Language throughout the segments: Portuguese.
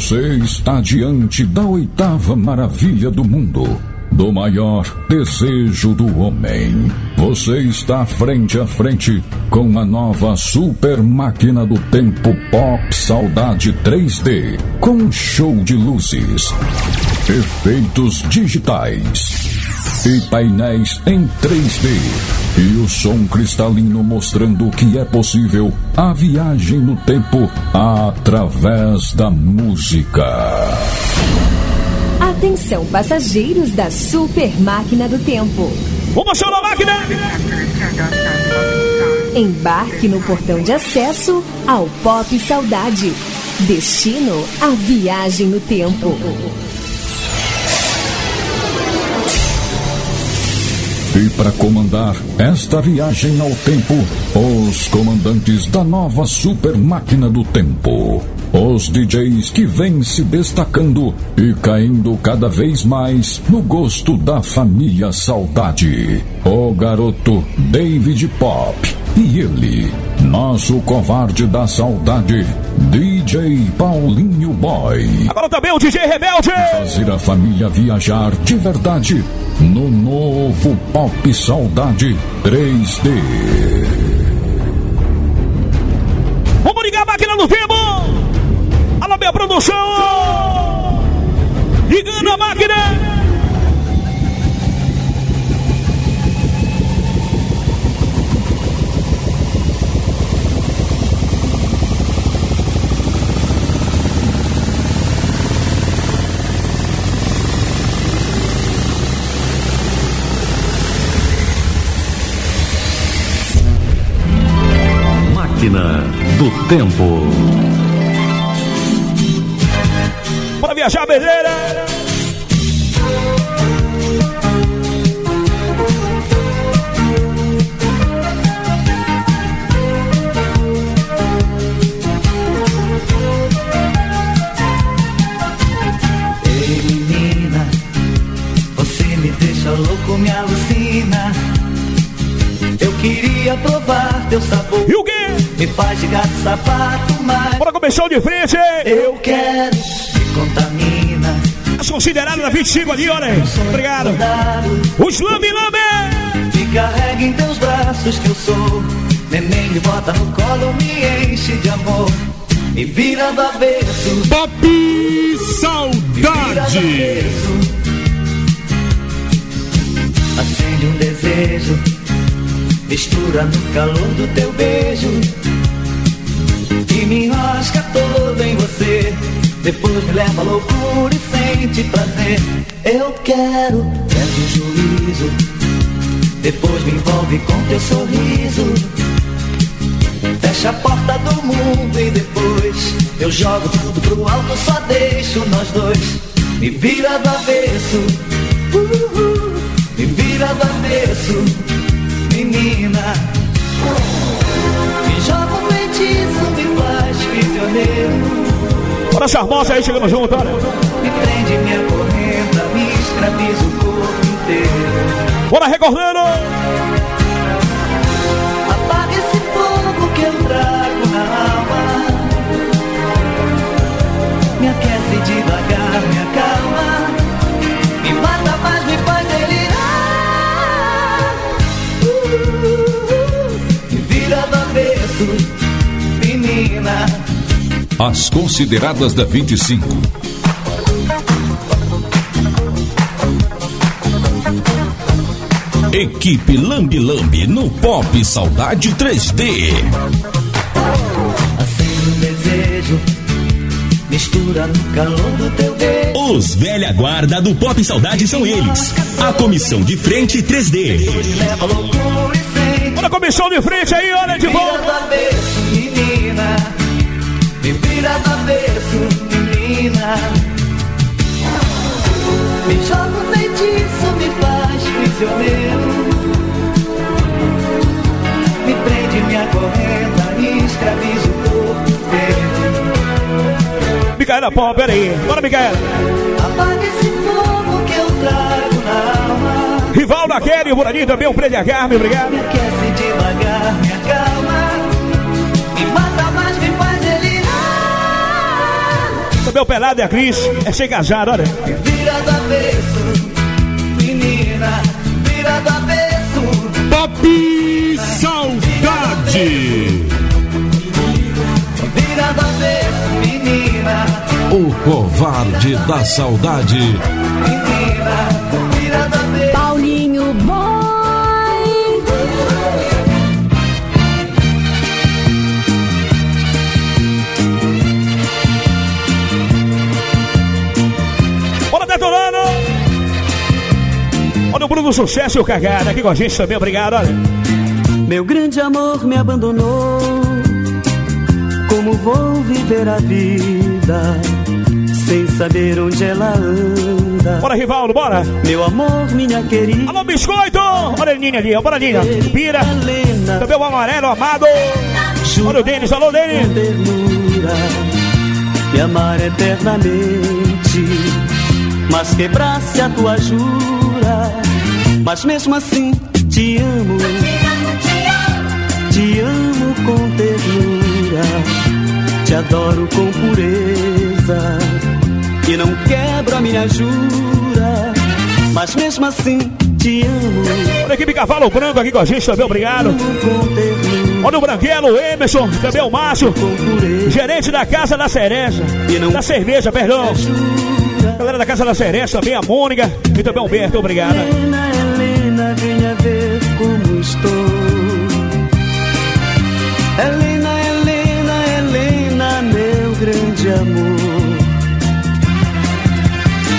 Você está diante da oitava maravilha do mundo, do maior desejo do homem. Você está frente a frente com a nova super máquina do tempo Pop Saudade 3D, com show de luzes, efeitos digitais e painéis em 3D. E o som cristalino mostrando que é possível a viagem no tempo através da música. Atenção, passageiros da Super Máquina do Tempo. Vamos chamar a máquina! Embarque no portão de acesso ao Pop Saudade. Destino a viagem no tempo. E para comandar esta viagem ao tempo, os comandantes da nova super máquina do tempo. Os DJs que vêm se destacando e caindo cada vez mais no gosto da família Saudade. O garoto David Pop e ele, nosso covarde da saudade, DJ Paulinho Boy. Agora também o DJ Rebelde. Fazer a família viajar de verdade no novo Pop Saudade 3D. Vamos ligar a máquina no tempo. Alô, minha produção. Ligando a. Máquina Tempo. Bora viajar, beleza? Ei menina, você me deixa louco, me alucina. Queria provar teu sabor. E o quê? Me faz de gato sapato, mas Bora começar de frente. eu quero me contamina. As consideradas da 25 ali, olha aí. Obrigado. Os Lambe Lambe. Me carrega em teus braços que eu sou. Neném me bota no colo, me enche de amor. Me vira do avesso, do Saudade. Acende um desejo, mistura no calor do teu beijo. E me enrosca todo em você. Depois me leva à loucura e sente prazer. Eu quero, perde o juízo. Depois me envolve com teu sorriso. Fecha a porta do mundo e depois eu jogo tudo pro alto, só deixo nós dois. Me vira do avesso, uhul, me vira do avesso, menina. Me joga um feitiço, me faz prisioneiro. Bora charmosa aí, chegando junto, olha. Me prende, acorrenta, me escraviza o corpo inteiro. Bora recordando. Apaga esse fogo que eu trago na alma. Me aquece devagar, me As consideradas da 25. Equipe Lambi Lambi no Pop Saudade 3D. Acende um desejo, mistura no calor do teu beijo. Os velha guarda do Pop Saudade são eles. A comissão de frente 3D. Me leva à loucura e sente. Bora comissão de frente aí, olha de volta. Vira do avesso, menina. Me joga um feitiço, me faz prisioneiro. Me prende, me acorrenta, me escraviza o corpo inteiro. Micaela Pó, pera aí. Bora, Micaela. Apaga esse fogo que eu trago na alma. Rival da Kelly, o também, o Prende a Carme, obrigado. Pelado e a Cris. É sem casado, olha. Vira do avesso, menina, vira do avesso. Pop Saudade. Vira do avesso, menina, O covarde da saudade. Olha o Bruno Sucesso e o Cagada aqui com a gente também. Obrigado, olha. Meu grande amor me abandonou. Como vou viver a vida sem saber onde ela anda? Bora, Rivaldo, bora. Meu amor, minha querida. Alô, biscoito. Olha a Nina ali, bora, Nina. Pira. Helena, Também o amarelo, amado. Olha o Denis, alô, Denis. me amar eternamente, mas quebrasse a tua jura. Mas mesmo assim te amo, te amo com ternura, te adoro com pureza e não quebro a minha jura. Mas mesmo assim te amo, Olha a equipe Cavalo Branco aqui com a gente também. Obrigado. amo Olha o Branquelo, Emerson. Também o Márcio. Gerente da Casa da Cereja. Da cerveja, perdão. jura. Galera da Casa da Cereja também, a Mônica. E também o Humberto, obrigado. Helena, Helena, venha ver como estou. Helena, Helena, Helena, meu grande amor.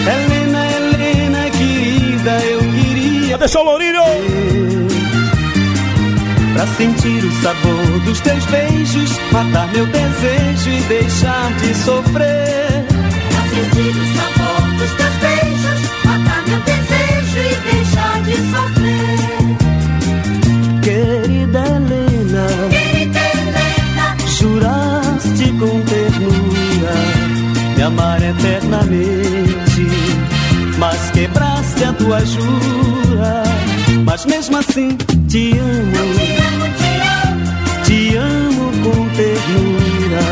Helena, Helena, querida, eu queria Atenção, Lourinho. pra sentir o sabor dos teus beijos, matar meu desejo e deixar de sofrer. Pra sentir o amar eternamente, mas quebraste a tua jura. Mas mesmo assim te amo, amo, te amo, te amo com ternura,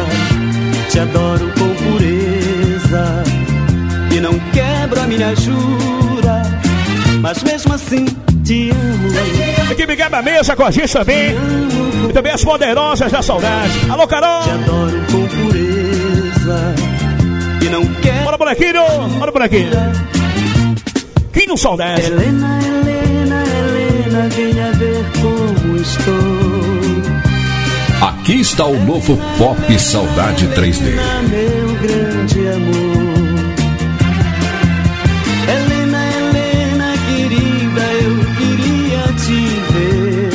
te adoro com pureza e não quebro a minha jura. Mas mesmo assim te amo, Equipe Quebra Mesa com a gente também. E também as poderosas da saudade. Alô, Carol. Te adoro com pureza e não quero. Bora, bonequinho. Bora, bonequinho. Quinho Saudade. Helena, Helena, Helena, venha ver como estou. Aqui está o novo Pop Saudade 3D. Helena, meu grande amor. Helena, Helena, querida, eu queria te ver.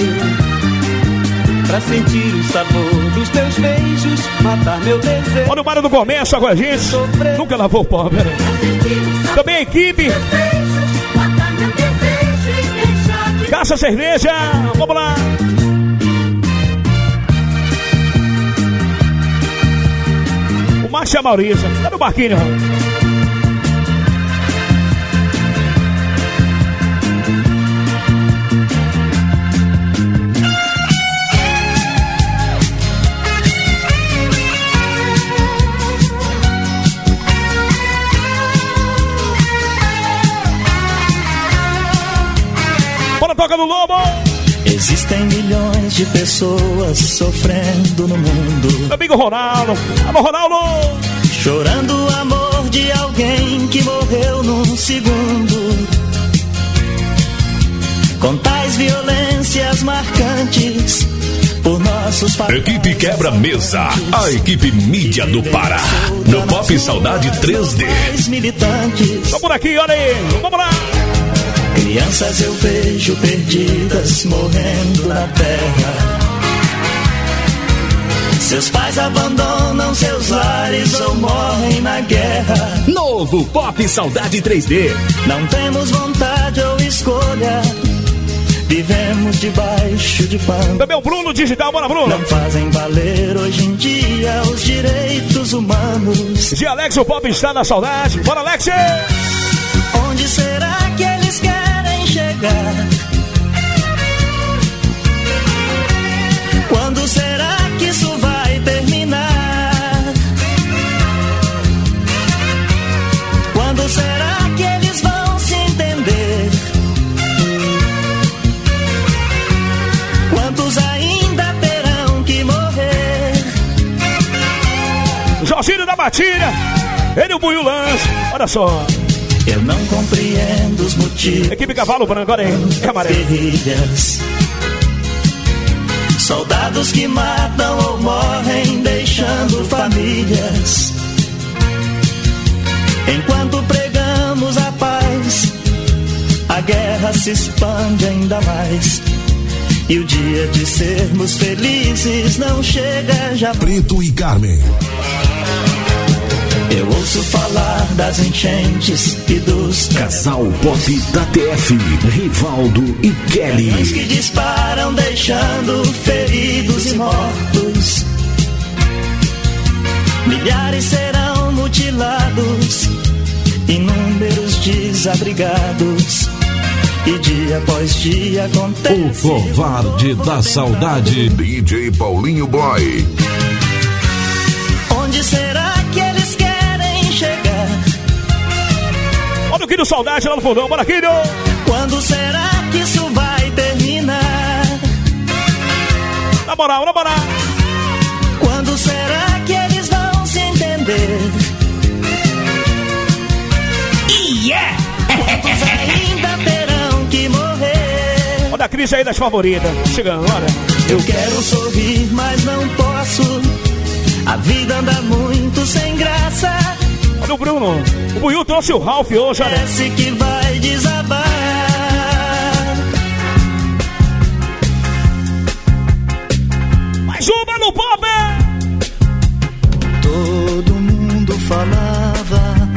Pra sentir o sabor dos teus beijos, matar meu desejo. Olha o Mário do Comércio com a gente. Nunca lavou o pó, sabor Também a equipe. desejo Caça Cerveja. Vamos lá. O Márcio e a Maurícia. Tá no barquinho. Existem milhões de pessoas sofrendo no mundo, Meu amigo Ronaldo. Alô, Ronaldo. chorando o amor de alguém que morreu num segundo. Com tais violências marcantes por nossos Equipe Quebra Mesa, a equipe mídia do Pará. No Pop Saudade 3D. pais militantes. Vamos por aqui, olha aí. Vamos lá. Crianças eu vejo perdidas morrendo na terra. Seus pais abandonam seus lares ou morrem na guerra. Novo Pop Saudade 3D. Não temos vontade ou escolha. Vivemos debaixo de pano. Também o Bruno Digital. Bora, Bruno. Não fazem valer hoje em dia os direitos humanos. De Alex, o pop está na saudade. Bora, Alex. Olha só. Eu não compreendo os motivos. Equipe Cavalo Branco, olha aí. É amarelo. Guerrilhas. Soldados que matam ou morrem, deixando famílias. Enquanto pregamos a paz, a guerra se expande ainda mais. E o dia de sermos felizes não chega jamais. Preto e Carmen. Eu ouço falar das enchentes e dos Casal Pop da TF. Rivaldo e Kelly. que disparam, deixando feridos e mortos. Milhares serão mutilados, inúmeros desabrigados. E dia após dia O acontece. covarde da saudade. DJ Paulinho Boy. Olha o Quilho Saudade lá no fundão. Bora, Quilho. Quando será que isso vai terminar? Na moral, na moral. Quando será que eles vão se entender? Quantos ainda terão que morrer? Olha a Cris aí das favoritas. Chegando, olha. Eu quero sorrir, mas não posso. A vida anda muito sem graça. Olha o Bruno. O Buiu trouxe o Ralph hoje, olha. Parece que vai desabar. Mais uma no pop! Todo mundo falava,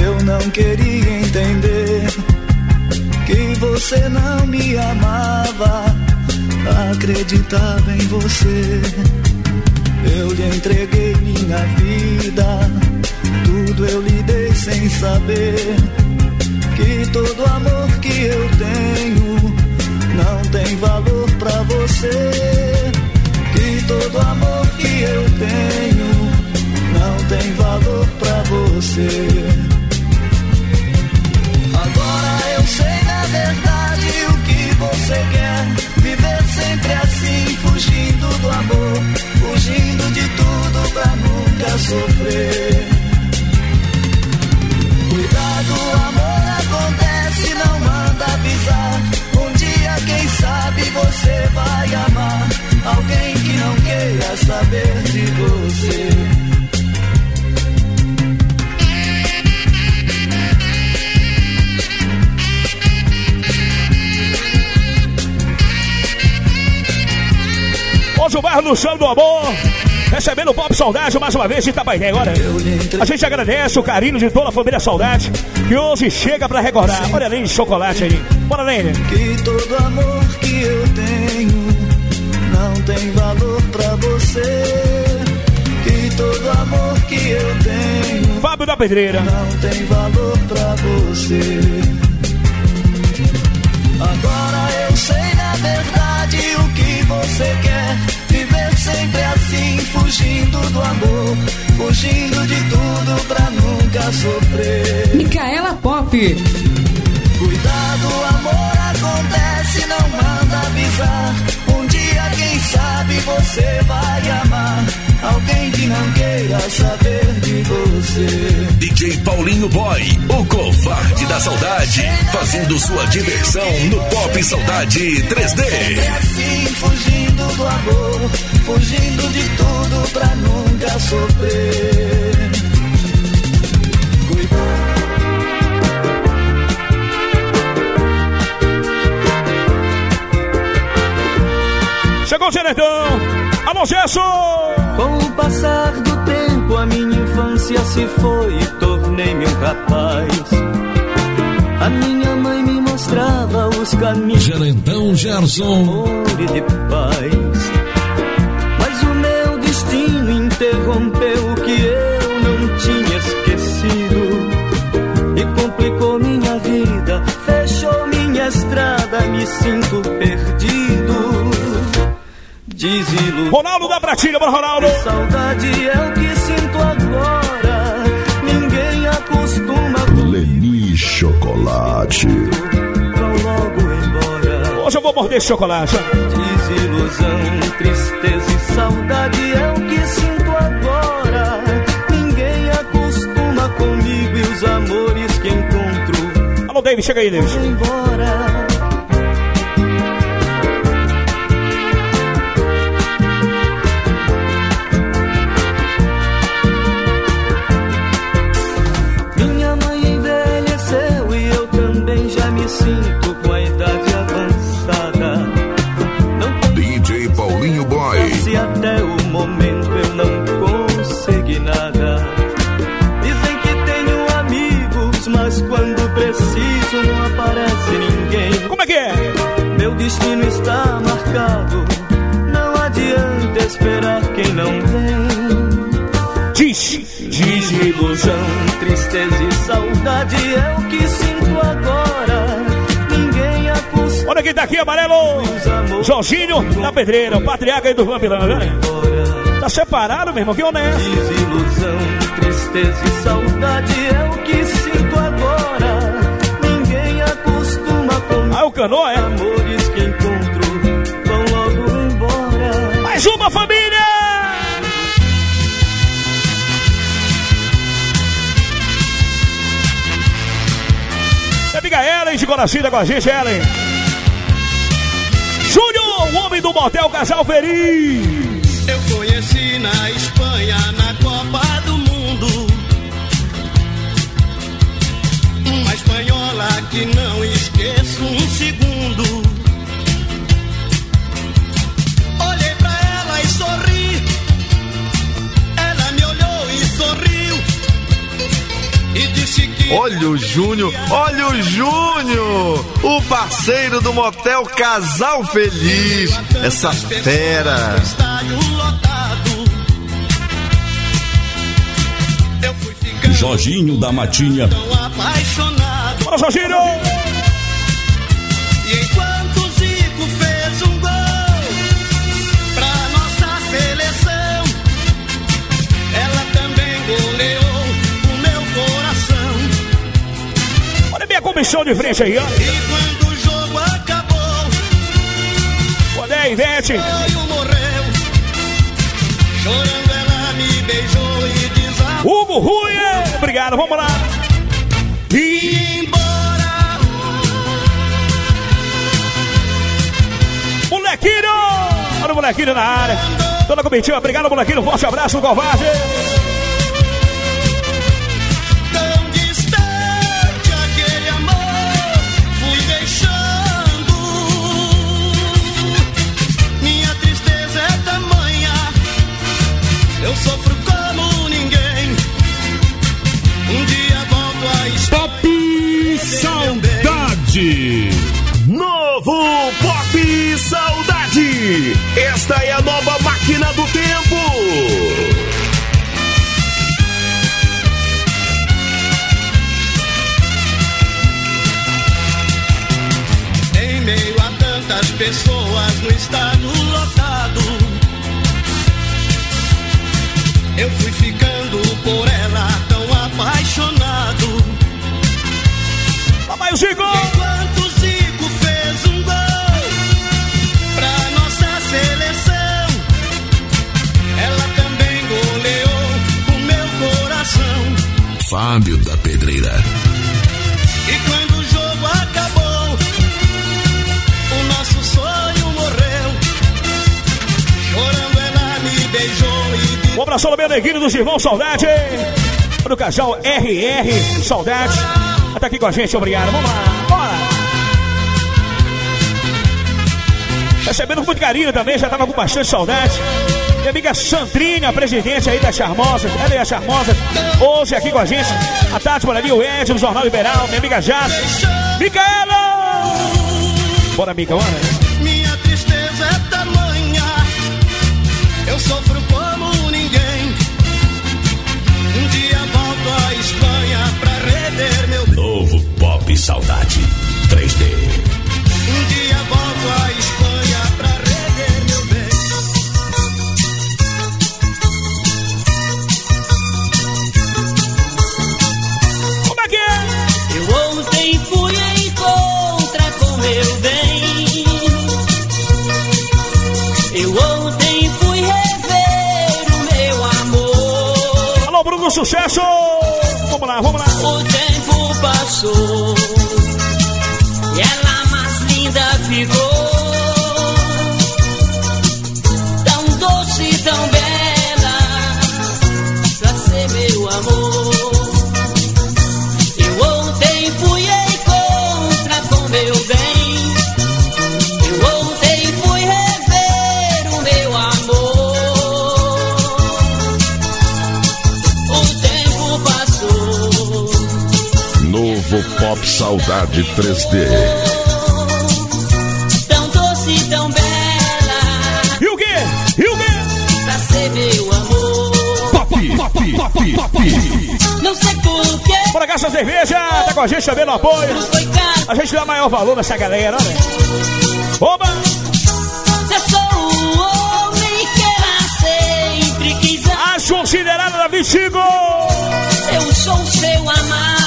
eu não queria entender que você não me amava, acreditava em você. Eu lhe entreguei minha vida, eu lhe dei sem saber que todo amor que eu tenho não tem valor pra você. Que todo amor que eu tenho não tem valor pra você. Agora eu sei na verdade o que você quer. Viver sempre assim, fugindo do amor, fugindo de tudo pra nunca sofrer. Cuidado, amor acontece, não manda avisar. Um dia, quem sabe, você vai amar alguém que não queira saber de você. Hoje o bairro no chão do amor. Recebendo o Pop Saudade mais uma vez de Itabainé. Agora, a gente agradece o carinho de toda a família Saudade que hoje chega pra recordar. Olha além de chocolate aí. Bora, Lênia. Que todo amor que eu tenho não tem valor pra você. Que todo amor que eu tenho Fábio da Pedreira. não tem valor pra você. Agora eu sei na verdade o que você quer. Sempre assim, fugindo do amor, fugindo de tudo pra nunca sofrer. Micaela Pop. Cuidado, amor acontece, não manda avisar. Um dia, quem sabe, você vai amar alguém que não queira saber de você. DJ Paulinho Boy, o covarde da saudade. Fazendo sua diversão no Pop Saudade 3D. Sempre assim, fugindo do amor, fugindo de tudo pra nunca sofrer. Chegou o Genetão. Alô, Gesso. Com o passar do tempo, a minha infância se foi e tornei-me um rapaz. A minha mãe me mostrava os caminhos Gerentão Gerson. amor e de paz. Interrompeu o que eu não tinha esquecido e complicou minha vida, fechou minha estrada, me sinto perdido. Desiludido. Ronaldo da Pratilha. Bora, Ronaldo. Saudade é o que sinto agora. Ninguém acostuma. Leni Chocolate. Vão logo embora. Hoje eu vou morder esse chocolate. Desilusão, tristeza e saudade é David, chega aí, David. Marcado. Não adianta esperar quem não vem. Diz. Desilusão, tristeza e saudade é o que sinto agora. Ninguém acostuma Olha quem tá aqui, amarelo. Jorginho da Pedreira, o patriarca aí do Vampilão, né? Tá separado, meu irmão, que honesto. Desilusão, tristeza e saudade é o que sinto agora. Ninguém acostuma com Ah, o canoa, é? amores de Conacida com a gente, Ellen. Júnior, o homem do motel Casal Feliz. Eu conheci na Espanha, na Copa do Mundo. Uma espanhola que não esqueço um segundo. Olha o Júnior, olha o Júnior, o parceiro do motel Casal Feliz, essa fera. Jorginho da Matinha. Bora, Jorginho! Minha comissão de frente aí, ó. E quando o jogo acabou, Odé, Ivete. Caio morreu. Chorando, ela me beijou e desabou. Hugo Rui, obrigado, vamos lá. E embora, molequinho! Olha o molequinho na área. Toda comitiva, obrigado, molequinho. Forte abraço, covarde. Máquina do tempo. Em meio a tantas pessoas no estádio lotado, eu fui ficando por ela tão apaixonado. Papai, o Fábio da Pedreira. E quando o jogo acabou, o nosso sonho morreu. Chorando, ela me beijou e disse. Um abraço ao meu neguinho dos irmãos Saudade. Para o casal RR Saudade. Tá aqui com a gente, obrigado. Vamos lá, bora. Recebendo com muito carinho também, já tava com bastante saudade. Minha amiga Sandrine, a presidente aí da Charmosa, ela é a Charmosa, hoje aqui com a gente. A Tati por ali, o Ed, no Jornal Liberal, minha amiga Jade. Micaela! Bora, Mica, bora. 3D. Tão doce, tão bela. E o quê? E o quê? Pra ser meu amor. Pop, pop, pop, pop. Não sei porquê. Bora gastar cerveja, tá com a gente também no apoio. A gente dá maior valor nessa galera, olha. Oba! Eu sou o homem que ela sempre quis. As consideradas da 25! Eu sou seu amado,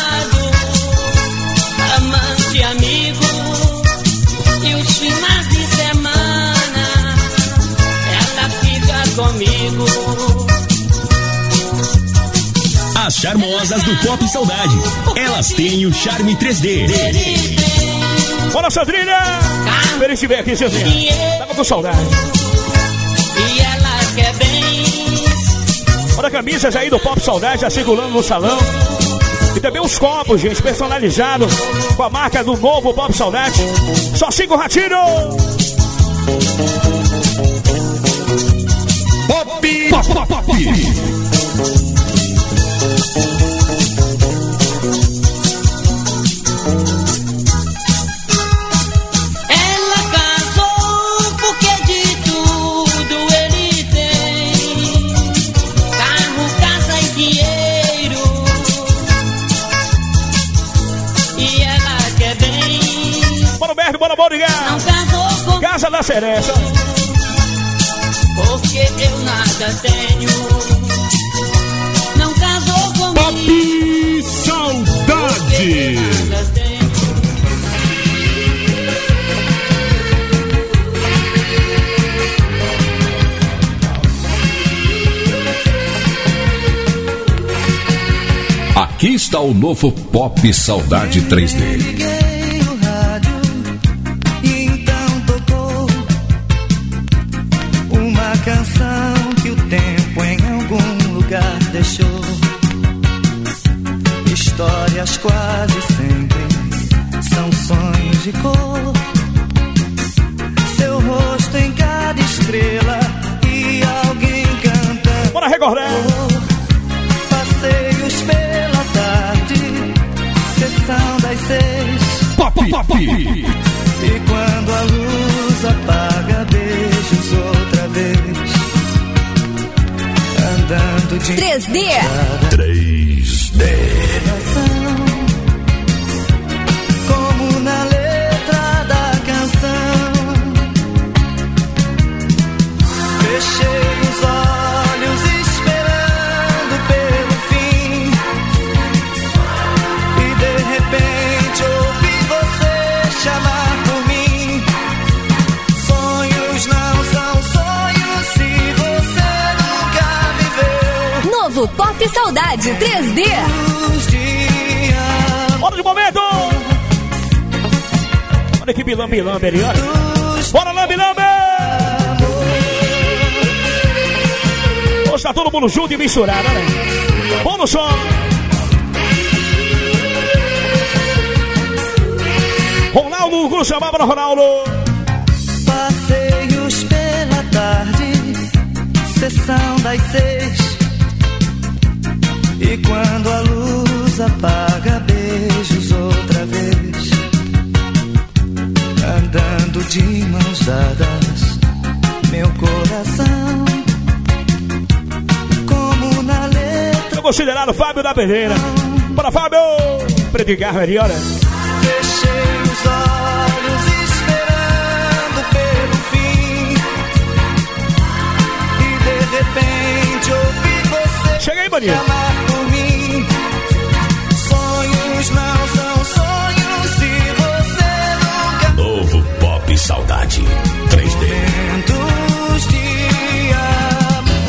As charmosas do Pop Saudade. Elas têm o charme 3D. Bora, Sandrinha! Feliz de ver aqui, Sandrinha. Tava com saudade. E ela quer bem. Olha camisas aí do Pop Saudade, já circulando no salão. E também uns copos, gente, personalizados com a marca do novo Pop Saudade. Só cinco ratinhos! Pop, pop, pop, pop. Casa da Seresta. porque eu nada tenho. Não casou comigo. Pop Saudade. Nada tenho. Aqui está o novo Pop Saudade 3D. Pop. E quando a luz apaga, beijos outra vez. Andando de 3D. 3D. Pop Saudade 3D. Os dias Hora de momento! Olha que bilambe lambe ali, olha. Bora lambe lambe! Hoje tá todo mundo junto e misturado, olha. Bom no som! Ronaldo, Gu chamava para Ronaldo. Passeios pela tarde, sessão das seis. E quando a luz apaga, beijos outra vez. Andando de mãos dadas, meu coração. Como na letra, considerado Fábio da Pereira. Bora, Fábio! Preto e ali, olha. fechei os olhos esperando pelo fim. E de repente ouvi você. Chega aí, Maninho não são sonhos se você nunca. Novo Pop Saudade 3D. De amor.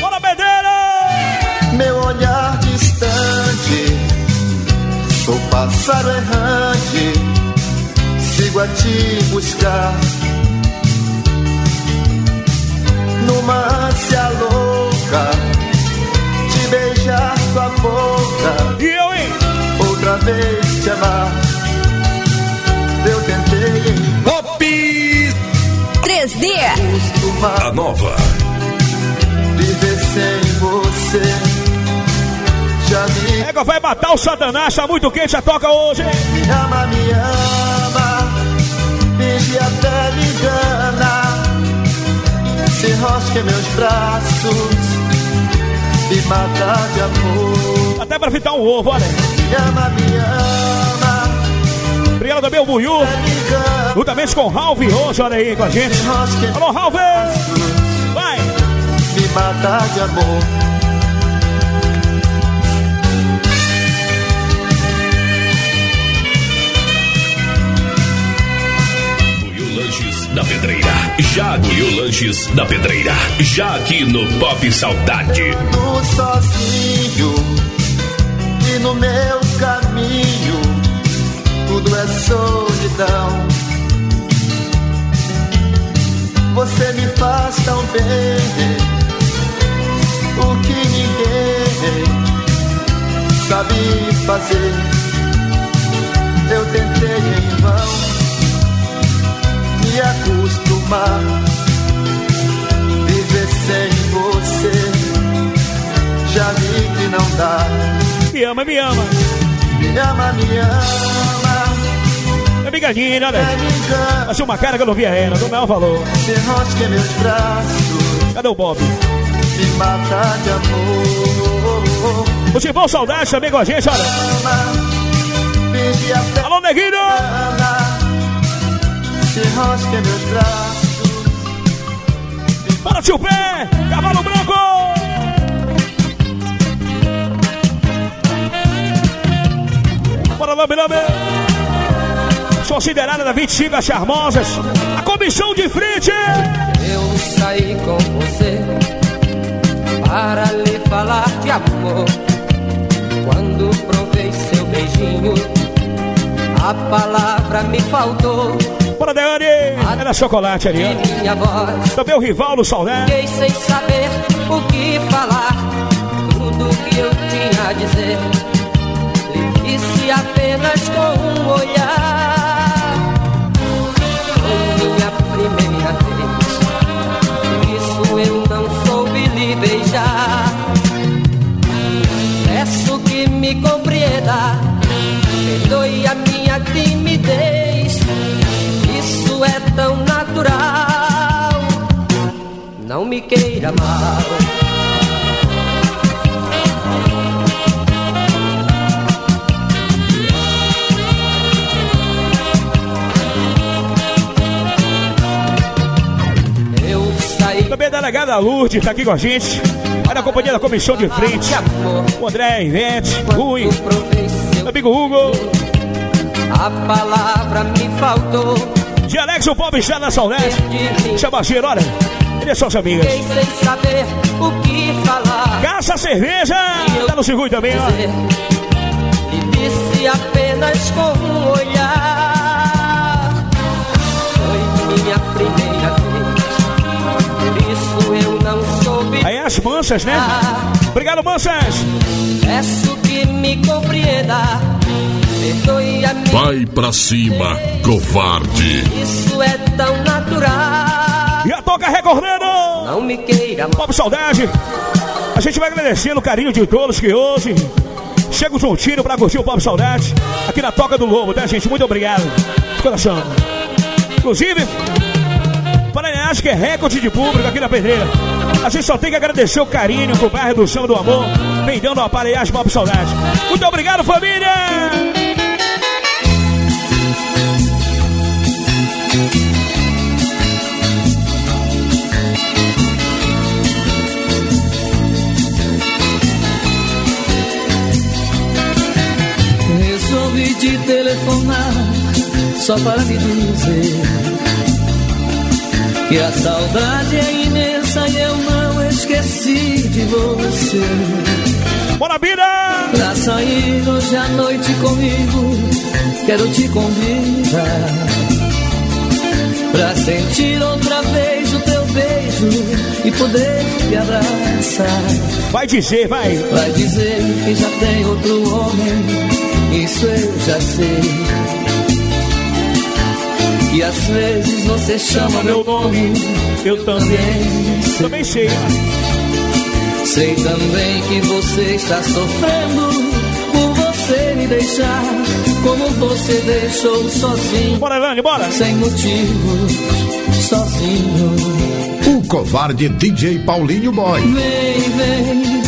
Bora, Meu olhar distante, sou pássaro errante sigo a te buscar. Numa ânsia louca, te beijar tua boca. E eu, hein? Outra vez te amar. Eu tentei Pop 3D. A nova. viver sem você. Já me Égua vai matar o Satanás, tá muito quente, a toca hoje. Me ama, me ama, até me engana. Se em meus braços, me mata de amor. Até pra fritar um ovo, olha. Me ama, me ama, Obrigado também o Buiu. Juntamente com o Ralph hoje, olha aí com a gente. Alô, Ralph! Vai! me mata de amor. Da Pedreira. Já Buiu Lanches da Pedreira. Já aqui no Pop Saudade. No sozinho e no meu caminho, tudo é solidão. Você me faz tão bem, o que ninguém sabe fazer. Acostumar, viver sem você. Já vi que não dá. Me ama, me ama. Me ama, me ama, É bigadinha, olha. engana. Achei uma cara que eu não via ela, do maior valor. Se enrosca em meus braços, Cadê o Bob? me mata de amor. O Tibão Saudade também com a gente, olha. Alô, Neguinho! Se em meus braços, Bora, tio Pé! Cavalo Branco! Bora, Lambe, Lambe! Sou considerada da 25 as Charmosas, a comissão de frente! Eu saí com você para lhe falar de amor. Quando provei seu beijinho, a palavra me faltou. Bora, Deane! Era chocolate ali, ó. voz Também o rival do Saudade. fiquei sem saber o que falar. Tudo que eu tinha a dizer, lhe disse apenas com um olhar. Foi minha primeira vez, por isso eu não soube lhe beijar. Peço que me compreenda, perdoe a minha natural, não me queira mal. Eu saí Também a delegada Lourdes tá aqui com a gente. Olha a companhia da comissão de frente. O André, Ivete, Rui, meu amigo Hugo. A palavra me faltou. De Alex, o pobre está na saudade. Chama cheiro, olha. Ele é suas amigas. fiquei sem saber o que falar. Caça cerveja! Tá no circuito também, ó. E disse apenas com um olhar. Foi minha primeira vez. Por isso eu não soube. Aí as mansas, né? Obrigado, mansas! Peço que me compreenda. Vai pra cima, covarde. Isso é tão natural. E a toca recordando! Não me queira. Pop Saudade! A gente vai agradecendo o carinho de todos que hoje chegam juntinho pra curtir o Pop Saudade aqui na Toca do Lobo, tá, gente? Muito obrigado de coração. Inclusive, para acho que é recorde de público aqui na Pedreira. A gente só tem que agradecer o carinho pro bairro do Chão do Amor, vem dando a aparelhagem Pop Saudade. Muito obrigado, família! Resolvi te telefonar só para me dizer que a saudade é imensa e eu não esqueci de você. Bora, Bira! Pra sair hoje à noite comigo, quero te convidar. Pra sentir outra vez o teu beijo e poder te abraçar. Vai dizer, vai. Vai dizer que já tem outro homem, isso eu já sei. E às vezes você chama meu nome, eu também sei. Também sei. Sei também que você está sofrendo por você me deixar, como você deixou sozinho. Bora, Elane, bora! Sem motivos, sozinho. O covarde DJ Paulinho Boy. Vem, vem,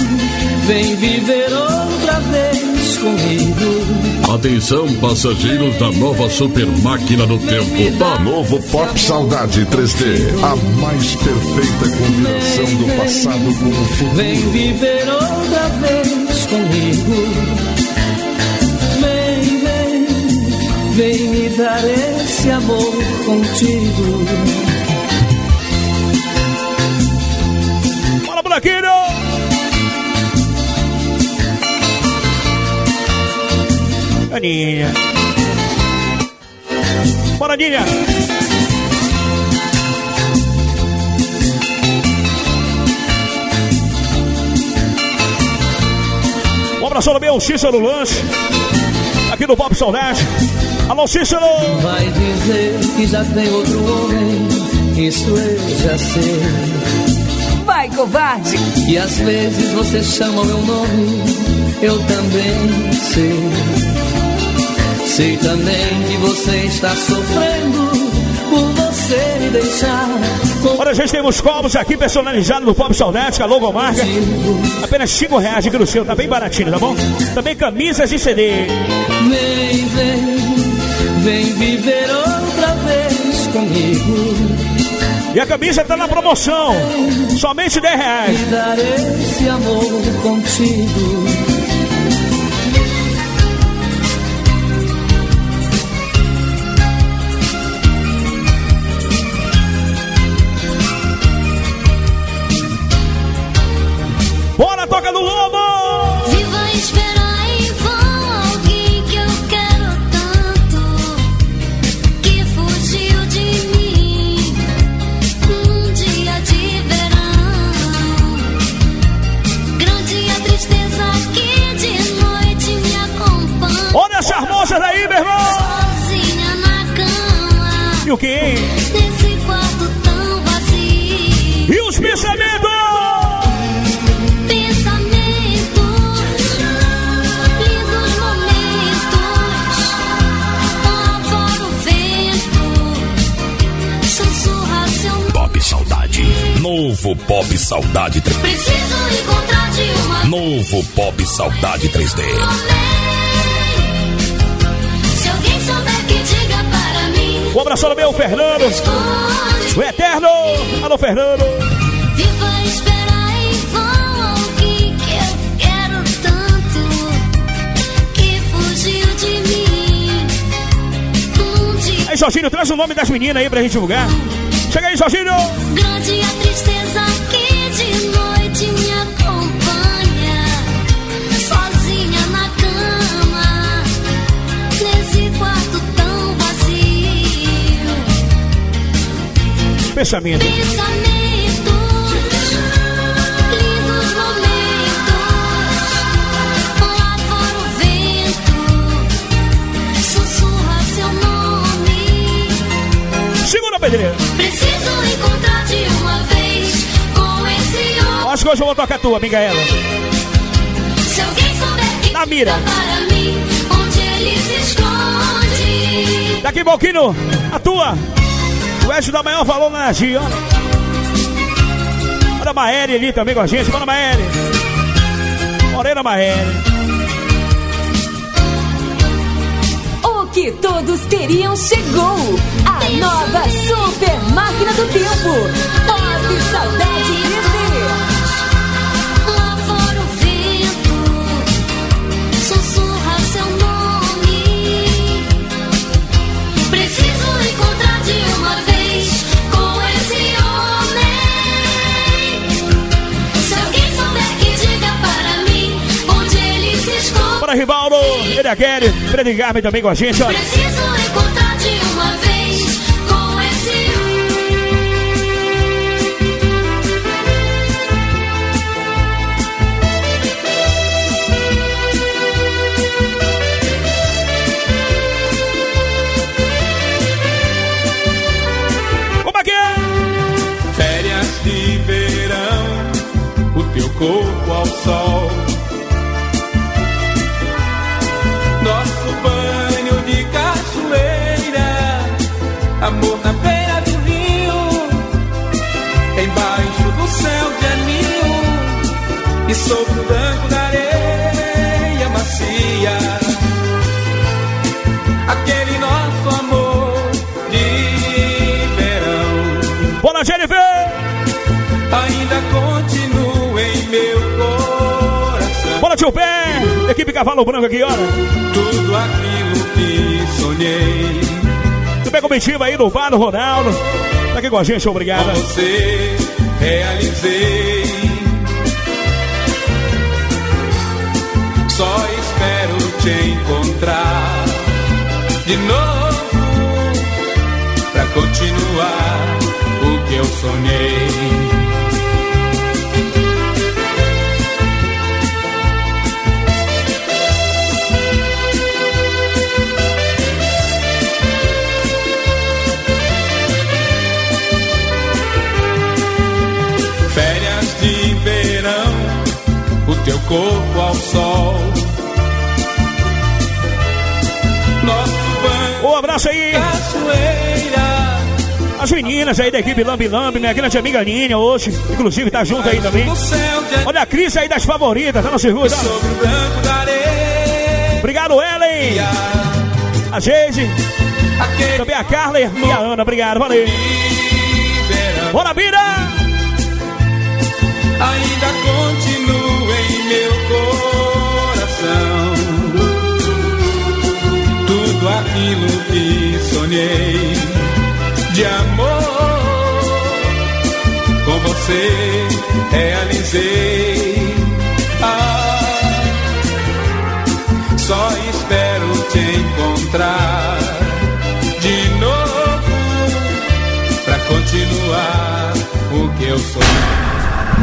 vem viver outra vez comigo. Atenção, passageiros da nova super máquina do tempo. Da novo Pop Saudade 3D. A mais perfeita combinação do passado com o futuro. Vem viver outra vez comigo. Vem, vem, vem me dar esse amor contigo. Bora, Blaquinho! Aninha. Bora, Aninha. Um abraço no meu Cícero Lanche. Aqui no Pop Saudade. Alô, Cícero! Vai dizer que já tem outro homem. Isso eu já sei. Vai, covarde! E às vezes você chama meu nome, eu também sei. Sei também que você está sofrendo por você me deixar. Olha, a gente tem uns copos aqui personalizados no Pop Saudade, com a logomarca. Apenas 5 reais no seu, tá bem baratinho, tá bom? Também camisas e CD. Vem, vem, vem viver outra vez comigo. E a camisa tá na promoção, somente 10 reais. E dar esse amor contigo. Cama. E o que, hein? Nesse quarto tão vazio. E os pensamentos? Pensamentos, lindos momentos, lá fora o vento, sussurra seu nome. Pop Saudade. Novo Pop Saudade 3D. Preciso encontrar de uma Novo Pop Saudade 3D. Um abraço no meu Fernando, o Eterno! Alô, Fernando! viva esperar em vão alguém que eu quero tanto que fugiu de mim. Um dia Aí, Jorginho, traz o nome das meninas aí pra gente divulgar. Chega aí, Jorginho! grande nome. Segura, pedreiro! Preciso encontrar de uma vez com esse homem. Acho que hoje eu vou tocar a tua, Micaela. Se alguém souber Na mira. para mim, onde ele se esconde. Daqui a pouquinho, a tua. O Edson dá maior valor na energia, olha. Olha a Maéria ali também com a gente. Bora, Maéria. Morena Maéria. O que todos queriam chegou! A nova Super Máquina do Tempo! Pop Saudade 3D! Tia Kelly, Fred Garmin também com a gente, olha. Preciso encontrar de uma vez com esse. Como é que é? Férias de verão, o teu corpo ao sol. Amor na beira do rio, embaixo do céu de anil e sobre o branco da areia macia. Aquele nosso amor de verão. Bora, Jennifer! ainda continua em meu coração. Bora, tio Pé! Equipe Cavalo Branco aqui, olha. Tudo aquilo que sonhei. Bem comitiva aí do Ronaldo. Tá aqui com a gente, obrigado. Com você realizei. Só espero te encontrar de novo pra continuar o que eu sonhei. Abraço aí. As meninas aí da equipe Lambi Lambi, minha grande amiga Ninha hoje, inclusive tá junto aí também. Olha a Cris aí das favoritas, tá no circuito. Obrigado, Ellen. A Geise, também a Carla e a Ana, obrigado, valeu. Bora, Bira! Que sonhei de amor com você realizei. Ah, só espero te encontrar de novo pra continuar o que eu sonhei.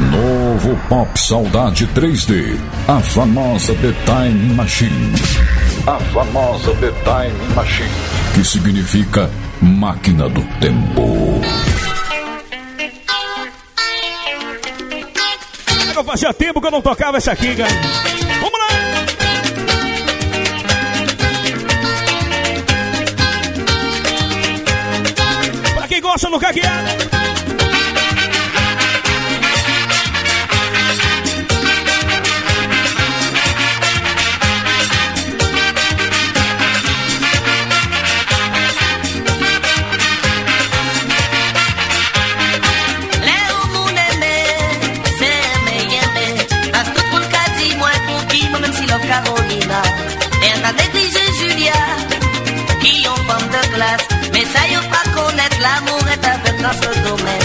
Novo Pop Saudade 3D. A famosa The Time Machine. A famosa The Time Machine. Que significa máquina do tempo. Eu fazia tempo que eu não tocava essa aqui, cara. Vamos lá! Pra quem gosta do caqueado.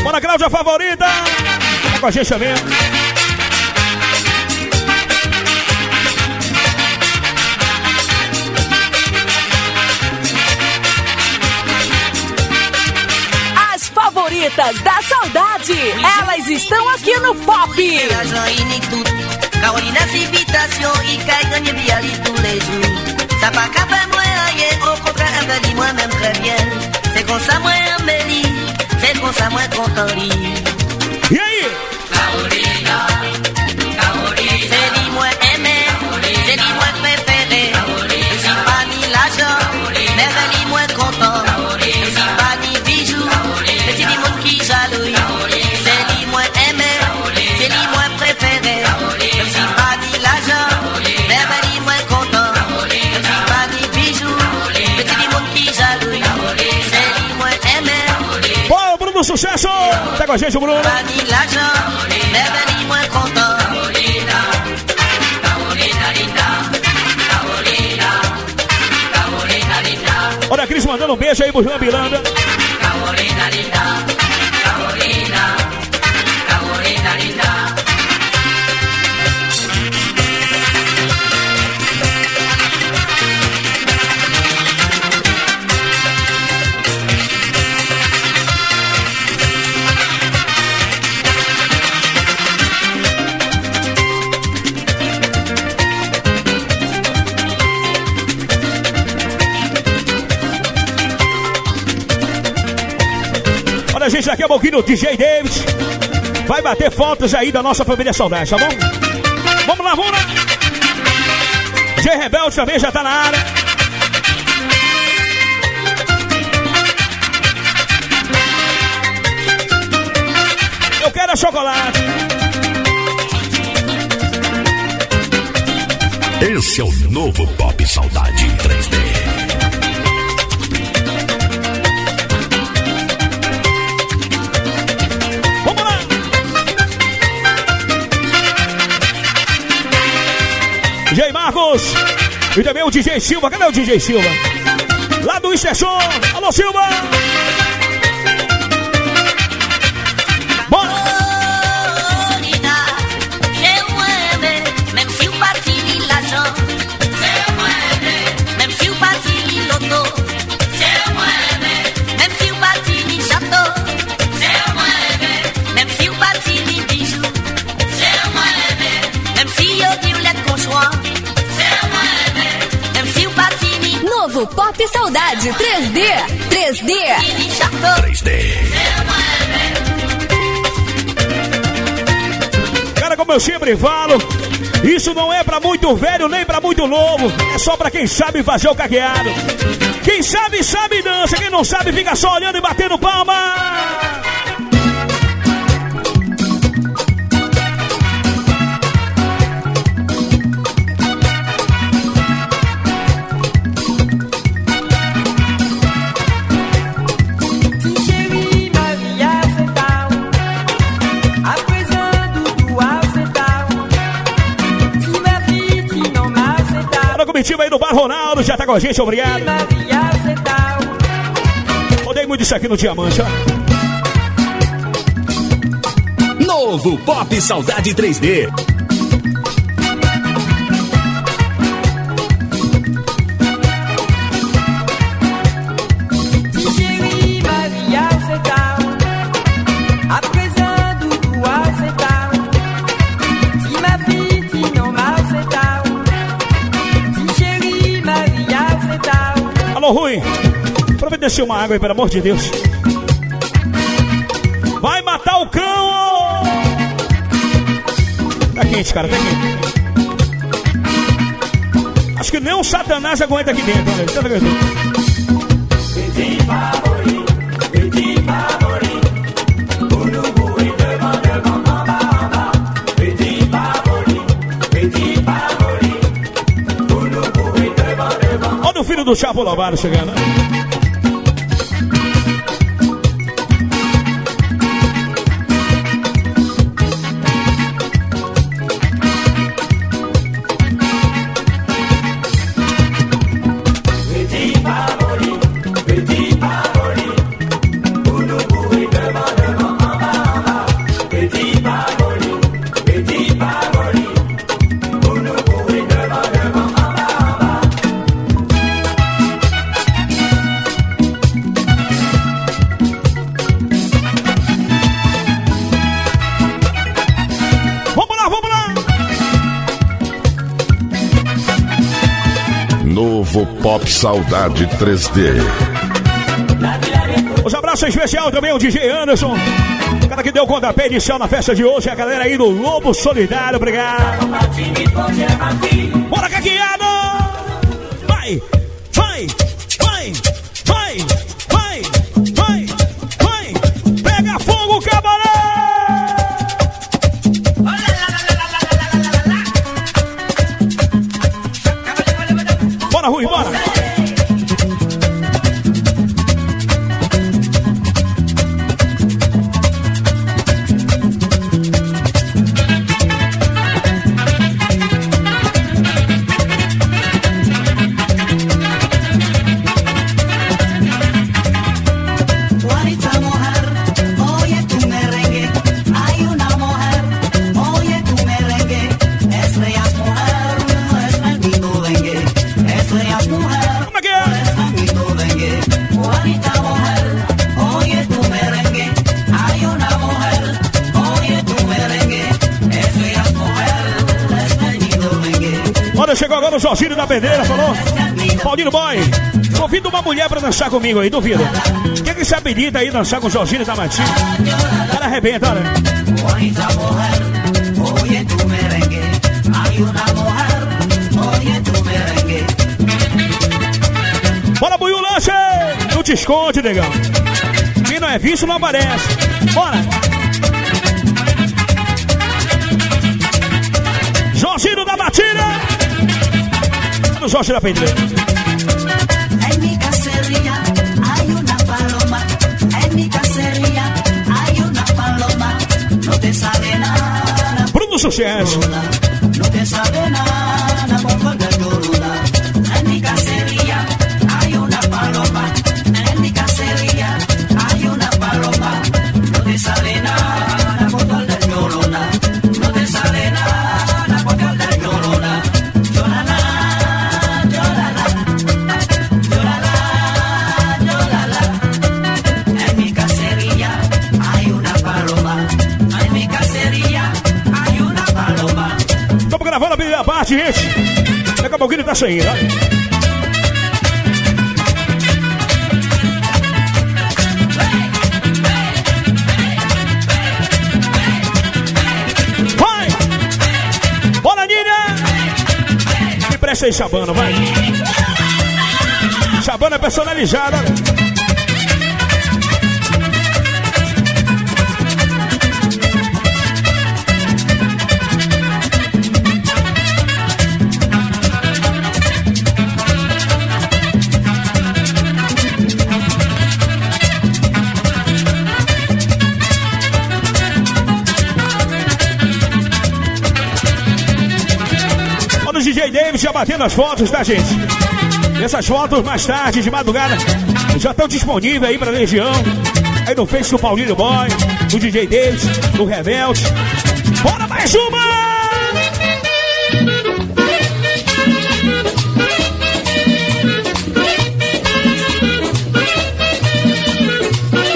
Bora, Cláudia favorita! Tá com a gente também. As favoritas da saudade, elas estão aqui no Pop. C'est invitation caille gagner bien tous les jours Ça pas qu'à moi Au contraire elle me dit moi-même très bien C'est comme ça moi Amélie Se kon sa mwen kontan li Yeye Sucesso! Tá com a gente, o Bruno. Olha a Cris mandando um beijo aí pro João Miranda. Pouquinho, o DJ Davis. Vai bater fotos aí da nossa família Saudade, tá bom? Vamos lá, vamos lá. DJ Rebelde também já tá na área. Eu quero é chocolate. Esse é o novo Pop Saudade DJ Marcos. E também o DJ Silva. Cadê o DJ Silva? Lá do Show. Alô, Silva. Como eu sempre falo, isso não é pra muito velho nem pra muito novo. É só pra quem sabe fazer o caqueado. Quem sabe, sabe dança. Quem não sabe, fica só olhando e batendo palma. Tá com a gente, obrigado. Rodei muito isso aqui no Diamante, ó. Novo Pop Saudade 3D. Providencie uma água aí, pelo amor de Deus. Vai matar o cão! Tá quente, cara, tá quente. Acho que nem um satanás aguenta aqui dentro. Olha, tá? Olha o filho do Chapo Lobato chegando. Pop Saudade 3D. Os abraços especial também ao DJ Anderson. O cara que deu pontapé inicial na festa de hoje. A galera aí do Lobo Solidário. Obrigado. Bora, caqueado! Vai, vai, dançar comigo aí, duvido. Quem que se habilita aí dançar com o Jorginho e Tamantinho? O cara arrebenta, olha. Bora, Buiu, lanche! Não te esconde, negão. Quem não é visto não aparece. Bora! Jorginho da batida! No Jorge da Pedreira. Bruno Sucesso. Daqui a pouquinho tá. Vai! Bora, Nina! Me presta aí, Chabana, vai. Chabana personalizada. olha. Batendo as fotos, tá, gente? Essas fotos mais tarde, de madrugada, já estão disponíveis aí pra Legião. Aí no Face do Paulinho Boy, do DJ David, do Rebelde. Bora mais uma!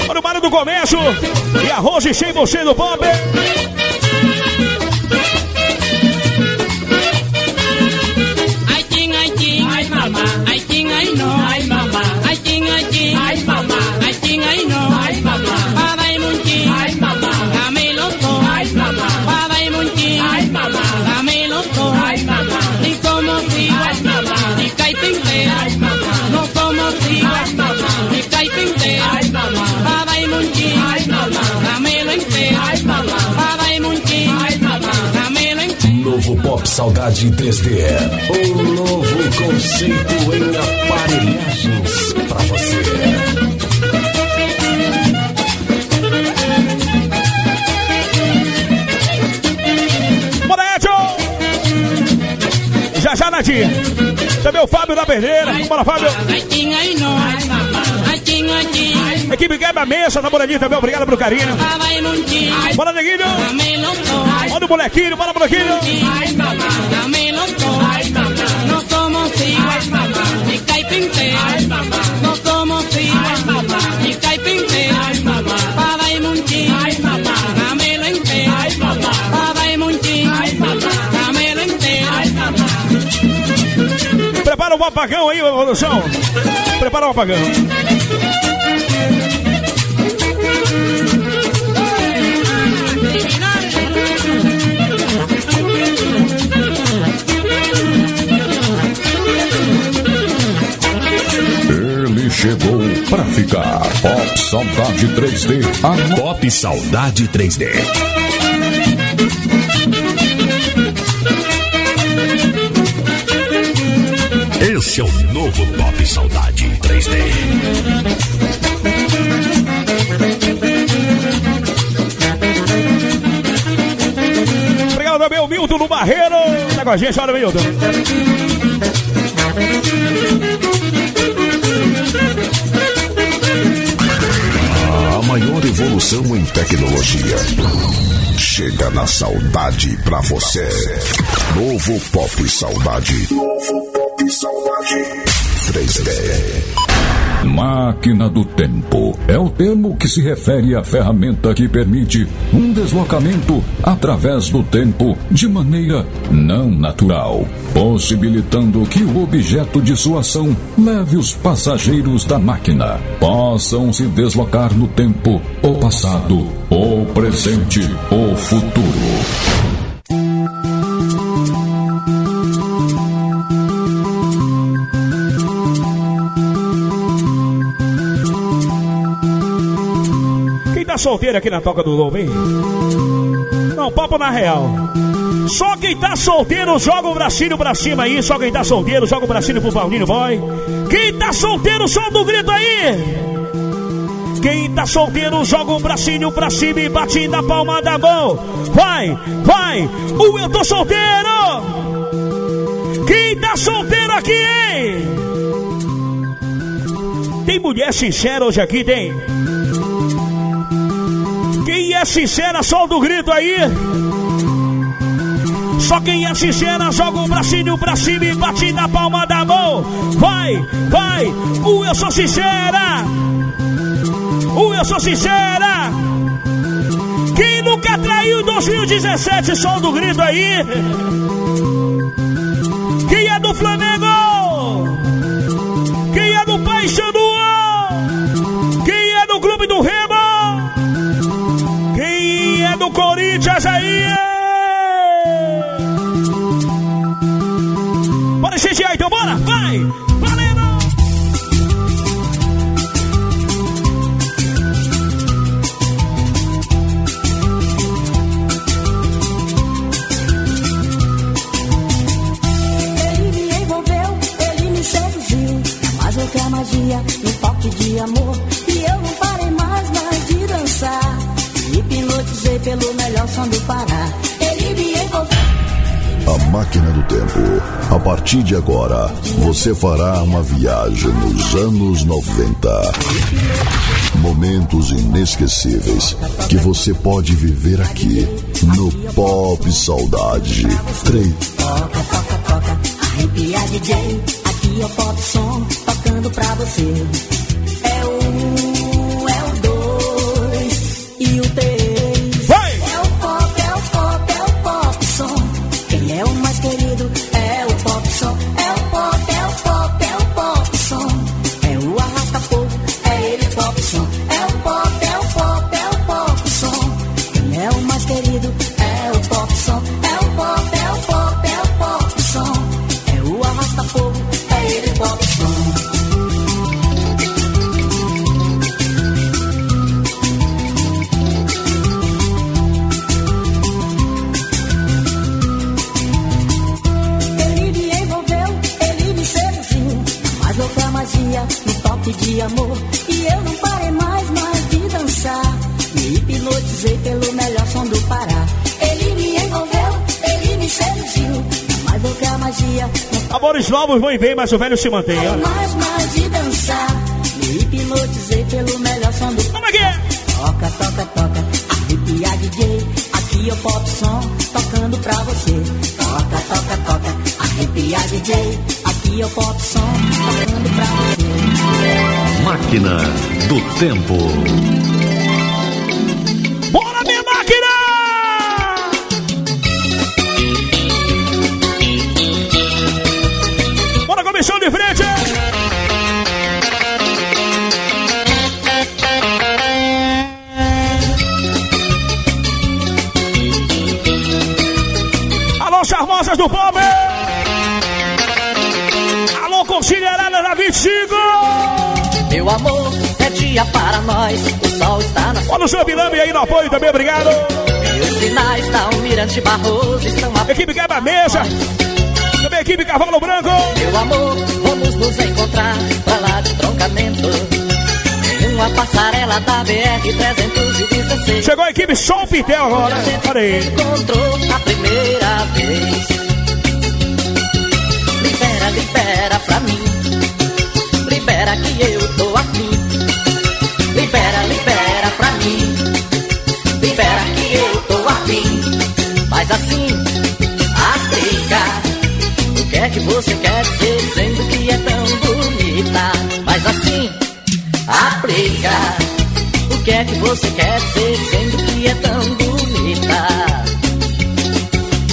Olha o Mário do Comércio e arroz e cheio você do pop. Saudade 3D. Um novo conceito em aparelhagens pra você. Edson! Já já, Nadinha. Também o Fábio da Perdeira. Bora, Fábio. Equipe Quebra Mesa, namoradinha também. Obrigado pelo carinho. Bora, Neguinho. Olha o molequinho, bora, molequinho. Ay, mamá, dame los dos. Ay, mamá, no somos. Ay, mamá, ni cae pinte. Ay, mamá, no somos. Ay, mamá, ni. Ay, mamá, baba y munchín. Ay, mamá, dámelo entero. Ay, mamá, baba y munchín. Ay, mamá, dámelo entero. Ay, mamá. Prepara o apagão aí, produção. Prepara o apagão. Chegou pra ficar. Pop Saudade 3D. A Pop Saudade 3D. Esse é o novo Pop Saudade 3D. Obrigado o Milton no Barreiro. Tá com a gente, olha, Milton. Maior evolução em tecnologia. Chega na saudade pra você. Novo Pop Saudade. Novo Pop Saudade. 3D. Máquina do tempo é o termo que se refere à ferramenta que permite um deslocamento através do tempo de maneira não natural, possibilitando que o objeto de sua ação leve os passageiros da máquina possam se deslocar no tempo, o passado, o presente, o futuro. Quem tá solteiro aqui na Toca do Lobo, hein? Não, papo na real. Só quem tá solteiro joga o bracinho pra cima aí. Só quem tá solteiro joga o bracinho pro Paulinho Boy. Quem tá solteiro, solta o grito aí. Quem tá solteiro joga o bracinho pra cima e bate na palma da mão. Vai, vai, o eu tô solteiro. Quem tá solteiro aqui, hein? Tem mulher sincera hoje aqui, tem? Quem é sincera, solta o grito aí. Só quem é sincera joga o bracinho pra cima e bate na palma da mão. Vai, vai, o eu sou sincera. O eu sou sincera. Quem nunca traiu em 2017, solta o grito aí. Quem é do Flamengo? Quem é do Paysandu? Do Corinthians aí? Bora, gente, aí, então bora, vai! Valendo! Ele me envolveu, ele me seduziu. Mais do que a magia, um toque de amor. Pelo melhor som do Pará. Ele me envolveu. A máquina do tempo. A partir de agora, você fará uma viagem nos anos 90. Momentos inesquecíveis que você pode viver aqui no Pop Saudade 3. Toca, toca, toca, arrepia DJ. Aqui é o pop som, tocando pra você. É o novos vão e vêm, mas o velho se mantém. Olha. mais, mais de dançar. Me hipnotizei pelo melhor som do Como é é? Toca, toca, toca, arrepia DJ. Aqui o pop som, tocando pra você. Toca, toca, toca, arrepia DJ. Aqui o pop som, tocando pra você. Máquina do Tempo. Amor, é dia para nós. O sol está na Olha o seu Bilame aí no apoio também, obrigado! E os sinais da Almirante Barroso estão a Equipe quebra mesa! Também equipe Cavalo Branco! Meu amor, vamos nos encontrar pra lá de troncamento. Uma passarela da BR-316. Chegou a equipe Sol Pitel agora! Olha aí! Encontrou a primeira vez. Libera, libera pra mim. Libera que eu tô. Libera, libera pra mim. Libera que eu tô afim. Mas assim, aplica. O que é que você quer dizer dizendo que é tão bonita? Mas assim, aplica. O que é que você quer dizer dizendo que é tão bonita?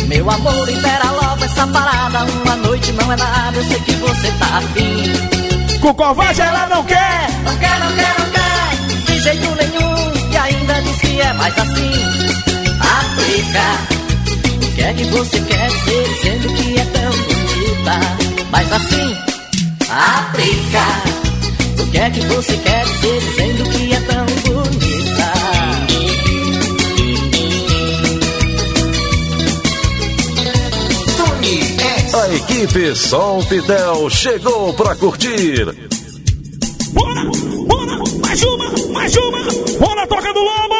Meu amor, espera logo essa parada. Uma noite não é nada, eu sei que você tá afim. Com covarde ela não quer. Não quer, não quer, não quer, jeito nenhum. E ainda diz que é mais assim. Aplica. O que é que você quer dizer dizendo que é tão bonita? Mas assim, aplica. O que é que você quer dizer dizendo que é tão bonita? A equipe Som Pitel chegou pra curtir. Mais uma. Bora, toca do lobo.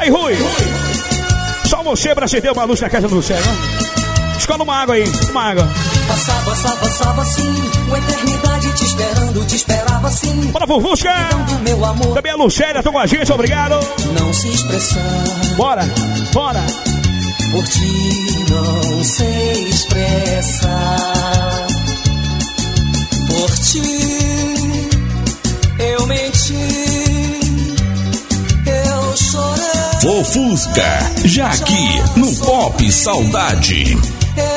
Aí, Rui. Só você pra acender uma luz na casa do céu. né? Escola uma água aí, uma água. Passava, passava, passava assim, uma eternidade te esperando, te esperava assim. Bora, Vuvusca! Meu amor, Também a Lucélia, tô com a gente, obrigado. não se expressar. Bora, bora. Por ti não sei expressar. Por ti eu menti, eu chorei, Fofusca, já aqui no Pop Saudade. eu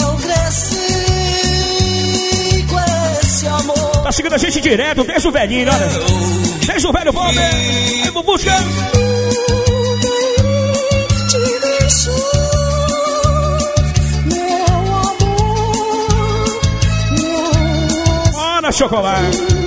Tá seguindo a gente direto, desde o velhinho, olha. Desde o velho Bob. Aí, meu Bora, chocolate.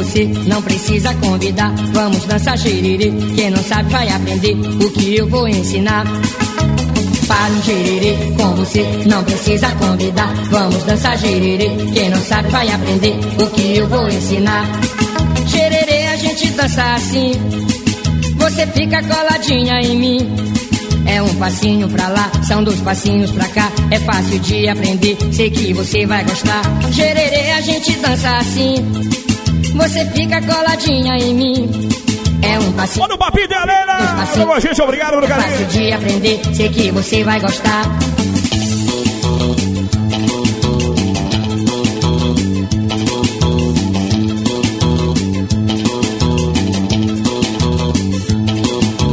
Você, não precisa convidar. Vamos dançar xiriri, quem não sabe vai aprender o que eu vou ensinar. Para um xiriri com você, não precisa convidar. Vamos dançar xiriri, quem não sabe vai aprender o que eu vou ensinar. Xererê a gente dança assim, você fica coladinha em mim. É um passinho pra lá, são dois passinhos pra cá. É fácil de aprender, sei que você vai gostar. Gererê, a gente dança assim. Você fica coladinha em mim. É um passinho. Olha o papinho de Helena! Com a gente, obrigado pelo É fácil carinho. de aprender, sei que você vai gostar.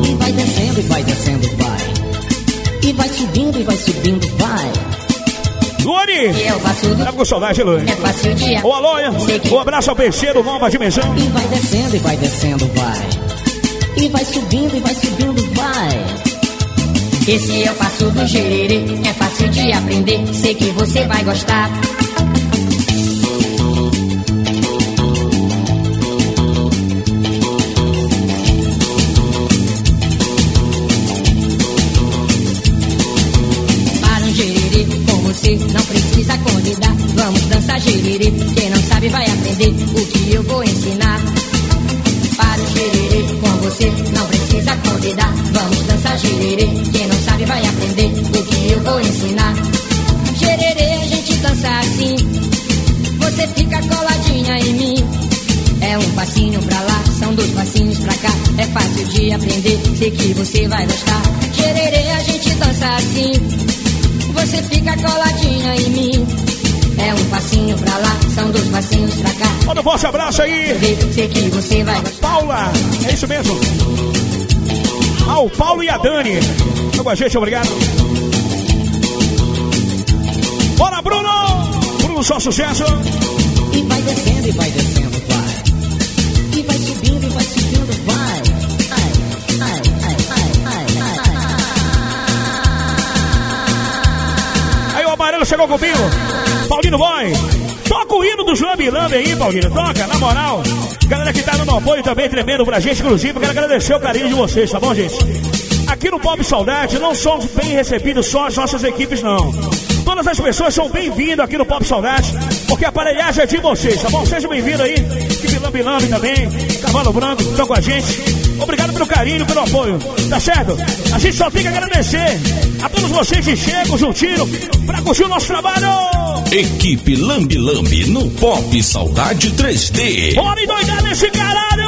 E vai descendo, e vai descendo, vai. E vai subindo, e vai subindo, vai. Faço Tá com saudade, Luane. É fácil de Ô, Aloia! Um abraço ao peixeiro, nova dimensão. E vai descendo, e vai descendo, vai. E vai subindo, e vai subindo, vai. Esse é o passo do gererê, é fácil de aprender, sei que você vai gostar. Isso mesmo. Ah, o Paulo e a Dani. Tá com a gente, obrigado. Bora, Bruno! Bruno, só sucesso. E vai descendo, e vai descendo, vai. E vai subindo, e vai subindo, vai. Ai, ai, ai, ai, ai, ai. Aí o amarelo chegou comigo. Paulinho Boy. Toca o hino dos Lambi Lambi aí, Paulinho. Toca, na moral. Galera que tá dando apoio também, tremendo pra gente, inclusive, quero agradecer o carinho de vocês, tá bom, gente? Aqui no Pop Saudade não somos bem recebidos só as nossas equipes, não. Todas as pessoas são bem-vindas aqui no Pop Saudade, porque a aparelhagem é de vocês, tá bom? Sejam bem-vindos aí. Equipe Lambi Lambi também, Cavalo Branco, que estão com a gente. Obrigado pelo carinho, pelo apoio, tá certo? A gente só tem que agradecer a todos vocês que chegam juntinho pra curtir o nosso trabalho. Equipe Lambi Lambi no Pop Saudade 3D. Bora endoidar nesse caralho!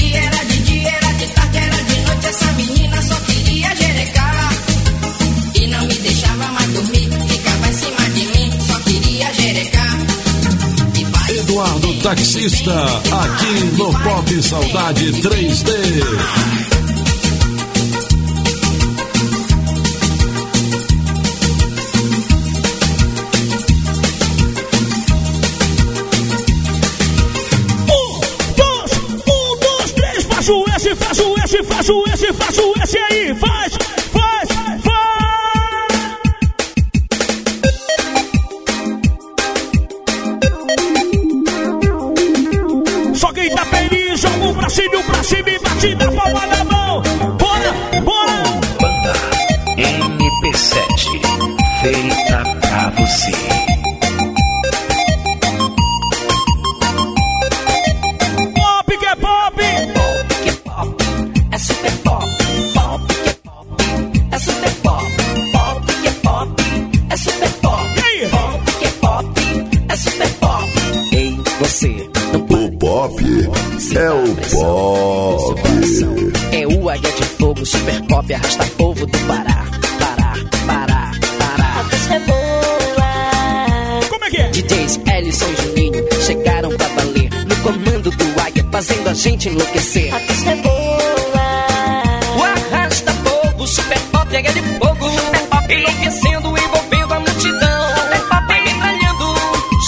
E era de dia, era de tarde, era de noite, essa menina só queria jerecar. E não me deixava mais dormir, ficava em cima de mim, só queria jerecar. Eduardo Taxista, aqui no Pop Saudade 3D.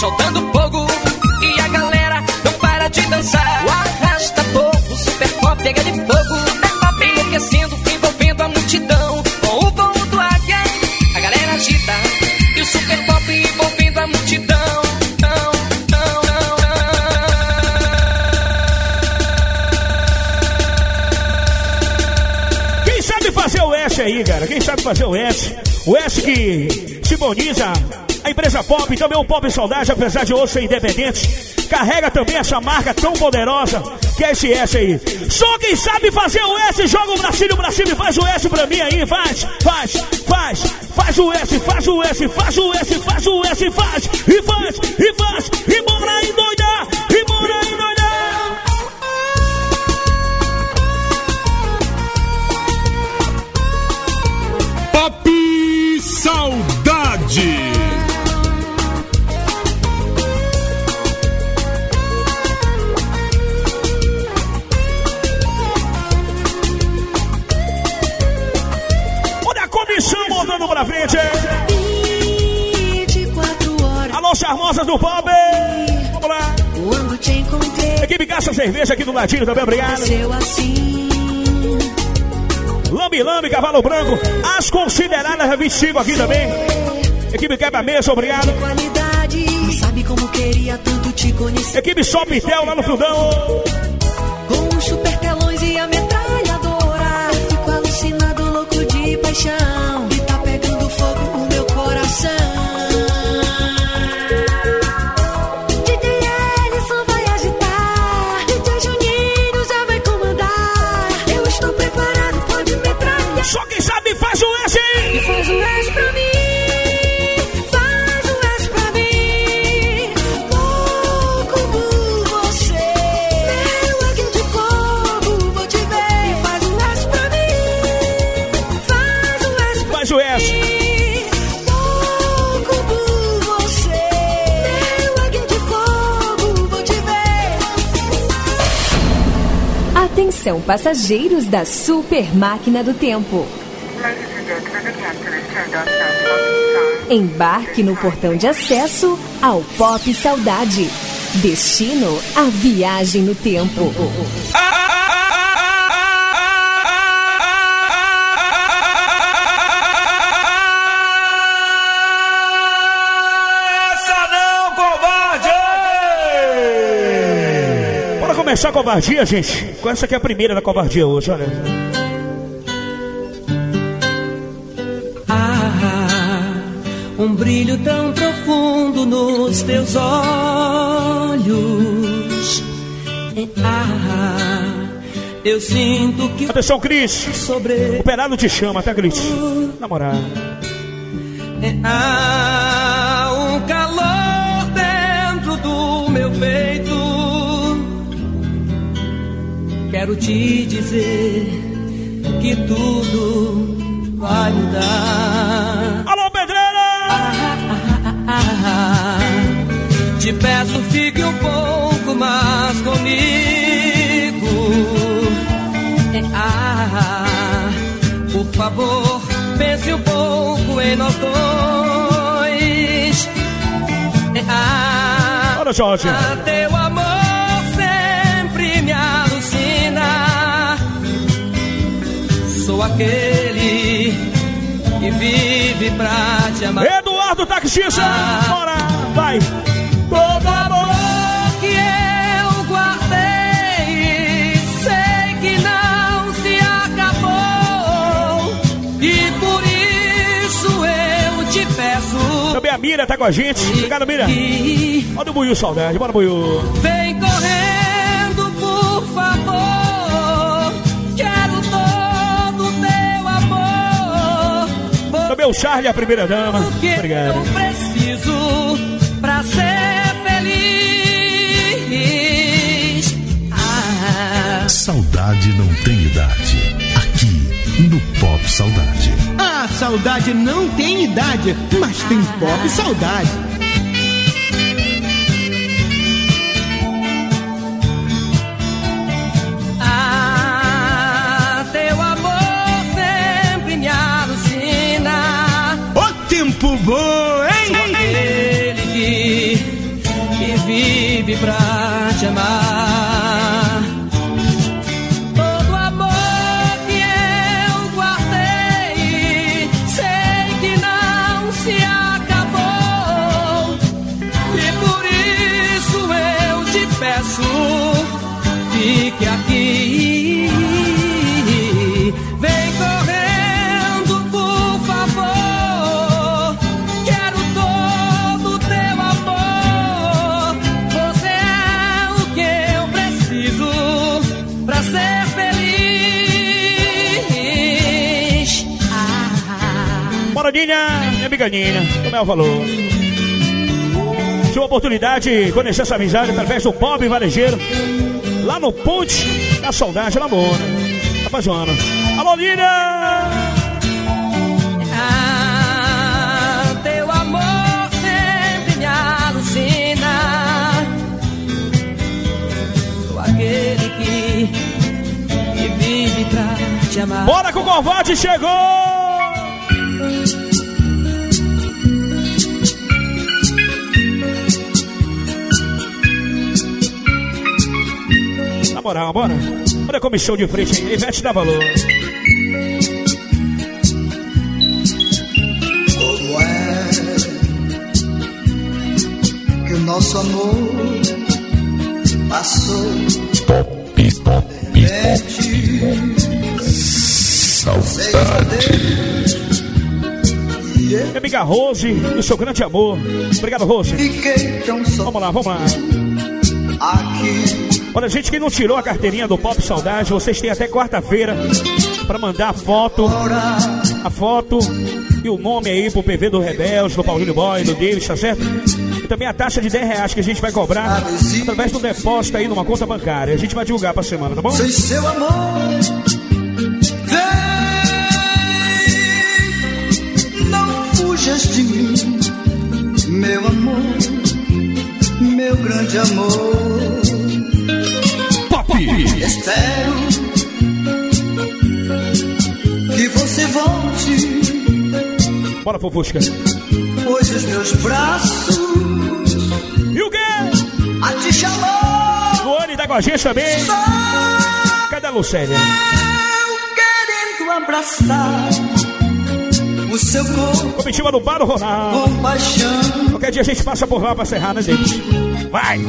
Soltando fogo, e a galera não para de dançar. O arrasta fogo, super pop, pega de fogo, pop, enlouquecendo, envolvendo a multidão. Com o voo do águia, a galera agita, e o super pop envolvendo a multidão. Quem sabe fazer o S aí, cara? Quem sabe fazer o S? O S que simboliza empresa Pop, também o Pop Saudade, apesar de hoje ser independente, carrega também essa marca tão poderosa que é esse S aí. Só quem sabe fazer o S, joga o pra cima e faz o S pra mim aí, faz, faz, faz, faz o S, faz o S, faz o S, faz o S, faz, e faz, e faz, e bora endoidar, e pra frente. 24 horas. Alô, charmosas do Pop. Vamos lá. Quando te encontrei, Equipe Caça Cerveja aqui do ladinho também, obrigado. assim. Lambi Lambi, Cavalo Branco. As consideradas 25 aqui também. Equipe Quebra-Mesa, obrigado. Qualidade. Não sabe como queria tanto te conhecer. Equipe Só Pitel lá no fundão. Atenção, passageiros da Super Máquina do Tempo. Embarque no portão de acesso ao Pop Saudade. Destino a viagem no tempo. Essa Começar a covardia, gente. Com essa aqui é a primeira da covardia hoje, olha. Ah, um brilho tão profundo nos teus olhos. Ah, eu sinto que Atenção, Cris. Operado te chama, tá, Cris? Na moral. Quero te dizer que tudo vai mudar. Alô, pedreira! te peço, fique um pouco mais comigo. É, ah, por favor, pense um pouco em nós dois. É, ah, Olha, Jorge. Teu amor aquele que vive pra te amar. Eduardo Taxista, bora, vai. Todo amor que eu guardei, sei que não se acabou. E por isso eu te peço. Também a Mira tá com a gente. Obrigado, Mira. Olha o Buiu, saudade. Bora, Buiu. Vem O Charlie, a primeira dama. Obrigado. Eu preciso pra ser feliz. Ah, Saudade não tem idade. Aqui no Pop Saudade. A saudade não tem idade, mas tem pop saudade. Vive pra te amar. Ninha, minha amiga Ninha. Como é o valor? Tive a oportunidade de conhecer essa amizade através do Pop Varejeiro. Lá no Ponte da Saudade, na Mona. Tá faz ano. Alô, Ninha! Ah, teu amor sempre me alucina. Sou aquele que, que vive pra te amar. Bora com o covarde, chegou! Na moral, bora. Olha a comissão de frente aí. Ivete dá valor. Como é que o nosso amor passou? Pop, pop, Minha amiga Rose e o seu grande amor. Obrigado, Rose. Vamos lá, vamos lá. Olha, gente que não tirou a carteirinha do Pop Saudade, vocês têm até quarta-feira para mandar a foto, a foto e o nome aí pro PV do Rebelde, do Paulinho Boy, do Davis, tá certo? E também a taxa de 10 reais que a gente vai cobrar através do depósito aí numa conta bancária. A gente vai divulgar pra semana, tá bom? Sem seu amor, vem, não fujas de mim, meu amor, meu grande amor espero que você volte. Bora, Fofusca. Pois os meus braços. E o quê? A te chamar. Luane tá com a gente também. Cadê a Lucélia? Eu querendo abraçar. O seu corpo. Comitiva do Bar do Ronaldo. Com paixão. Qualquer dia a gente passa por lá pra serrar, né, gente? Vai!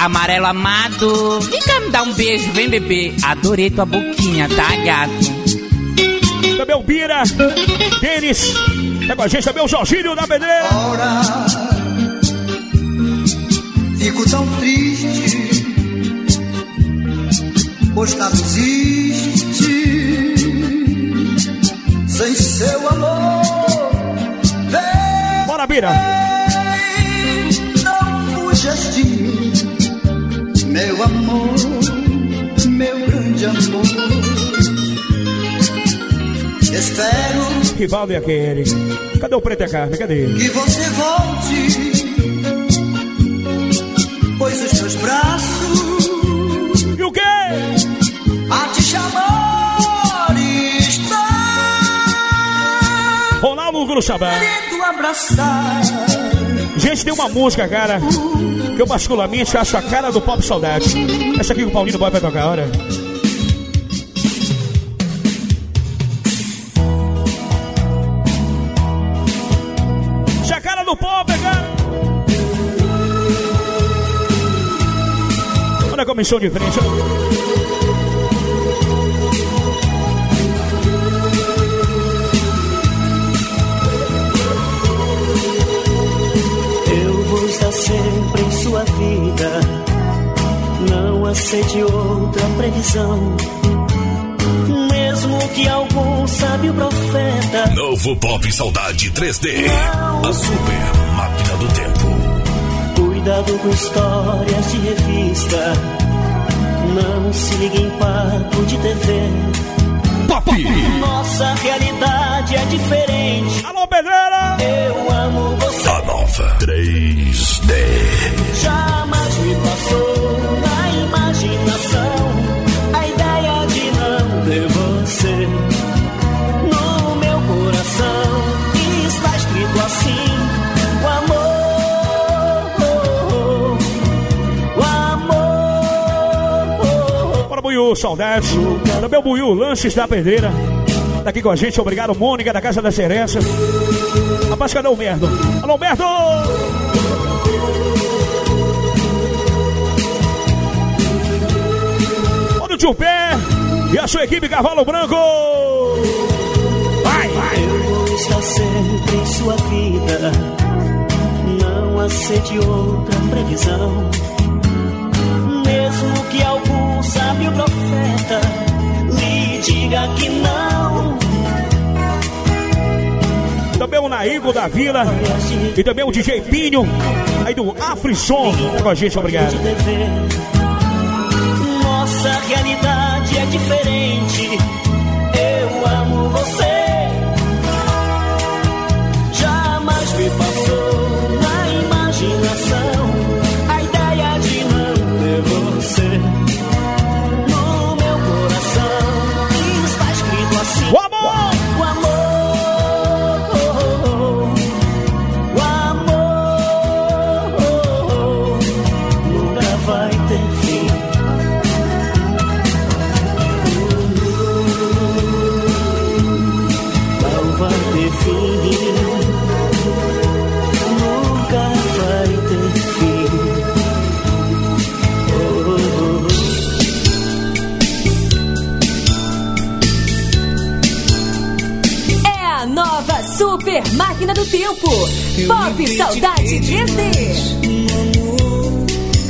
Amarelo amado, vem cá me dar um beijo, vem bebê. Adorei tua boquinha, tá, gato? Também o Bira, Denis, tá com a gente também o Jorginho da Pedreira. Ora, fico tão triste, pois nada existe sem seu amor. Vem, Bora, Bira! Meu amor, meu grande amor. Espero Rivaldo e aquele. Cadê o Preto e a Carne? Cadê? que você volte, pois os meus braços E o quê? a te chamar está Ronaldo Gruxabá. querendo abraçar. Gente, tem uma música, cara, que eu particularmente acho a cara do Pop Saudade. Essa aqui que o Paulinho Boy vai tocar, olha. Essa é a cara do Pop, cara. Olha a comissão de frente. Previsão. Mesmo que algum sábio profeta Novo Pop Saudade 3D. A super máquina do tempo. Cuidado com histórias de revista. Não se ligue em papo de TV. Pop! Nossa realidade é diferente. Alô, Pedreira! Eu amo você. A nova 3D. Jamais Buiú, saudade. Também o Buiú, Lanches da Pedreira. Tá aqui com a gente, obrigado, Mônica, da Casa da Cereça. Rapaz, cadê o Merdo? Alô, Merdo! Olha o tio Pé e a sua equipe Cavalo Branco! Vai, vai! Eu vou estar sempre em sua vida. Não aceite outra previsão. Algum sábio profeta lhe diga que não. Também o Naigo da Vila e também o DJ Pinho, aí do Afrisson. Tá com a gente, obrigado. Nossa realidade é diferente. Eu amo você. Máquina do tempo. Pop Saudade 3D.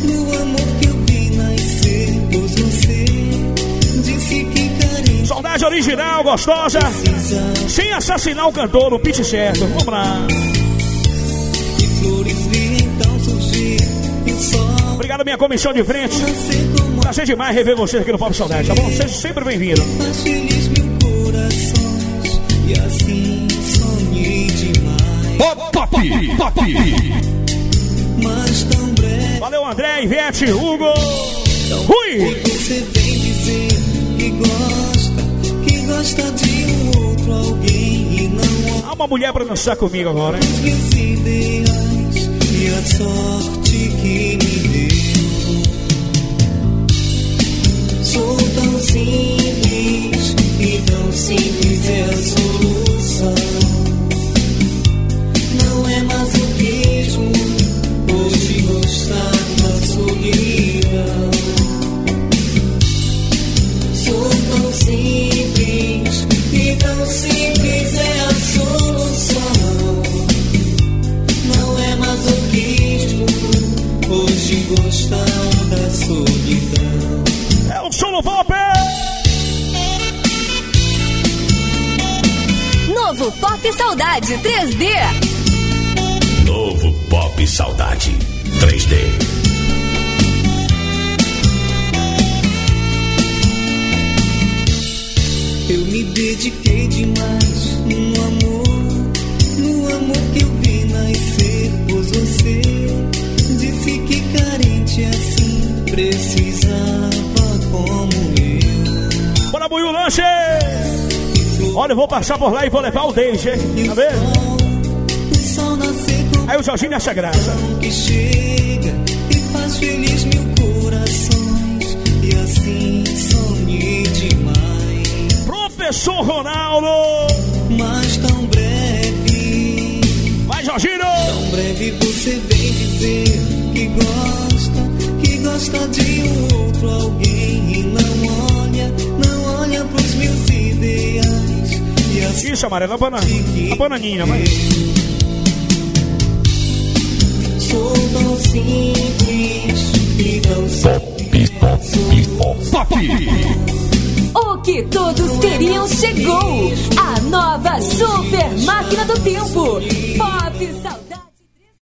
No amor que eu vi nascer, pois você disse que carente Saudade original, gostosa. Sem assassinar o cantor, o pitch certo. Vamos lá. de flores vi então surgir e o sol Obrigado, minha comissão de frente. Prazer demais rever vocês aqui no Pop Saudade, tá bom? Seja sempre bem-vindo. faz feliz mil corações e assim Pop, pop, pop. Mas tão breve. Valeu, André, Ivete, Hugo. Rui. Você vem dizer que gosta, que gosta de um outro alguém e não Há uma mulher pra dançar comigo agora, hein? os ideais e a sorte que me deu. Sou tão simples e tão simples é a solução. Pop! Novo Pop Saudade 3D. Novo Pop Saudade 3D. Eu me dediquei demais no amor, no amor que eu vi nascer, pois você disse que carente assim precisava como eu. Bora, Buiu Lanche! Olha, eu vou passar por lá e vou levar o Deise, hein? Tá vendo? Aí o Jorginho acha graça. que chega e faz feliz mil corações e assim sonhei demais. Professor Ronaldo! Mas tão breve, Vai, Jorginho! tão breve você vem dizer que gosta, que gosta de um outro alguém e não olha, não olha pros meus ideais assim Isso, amarela, a banana. A bananinha, vai. Simples e tão. O que todos queriam chegou. A nova super máquina do tempo. Pop.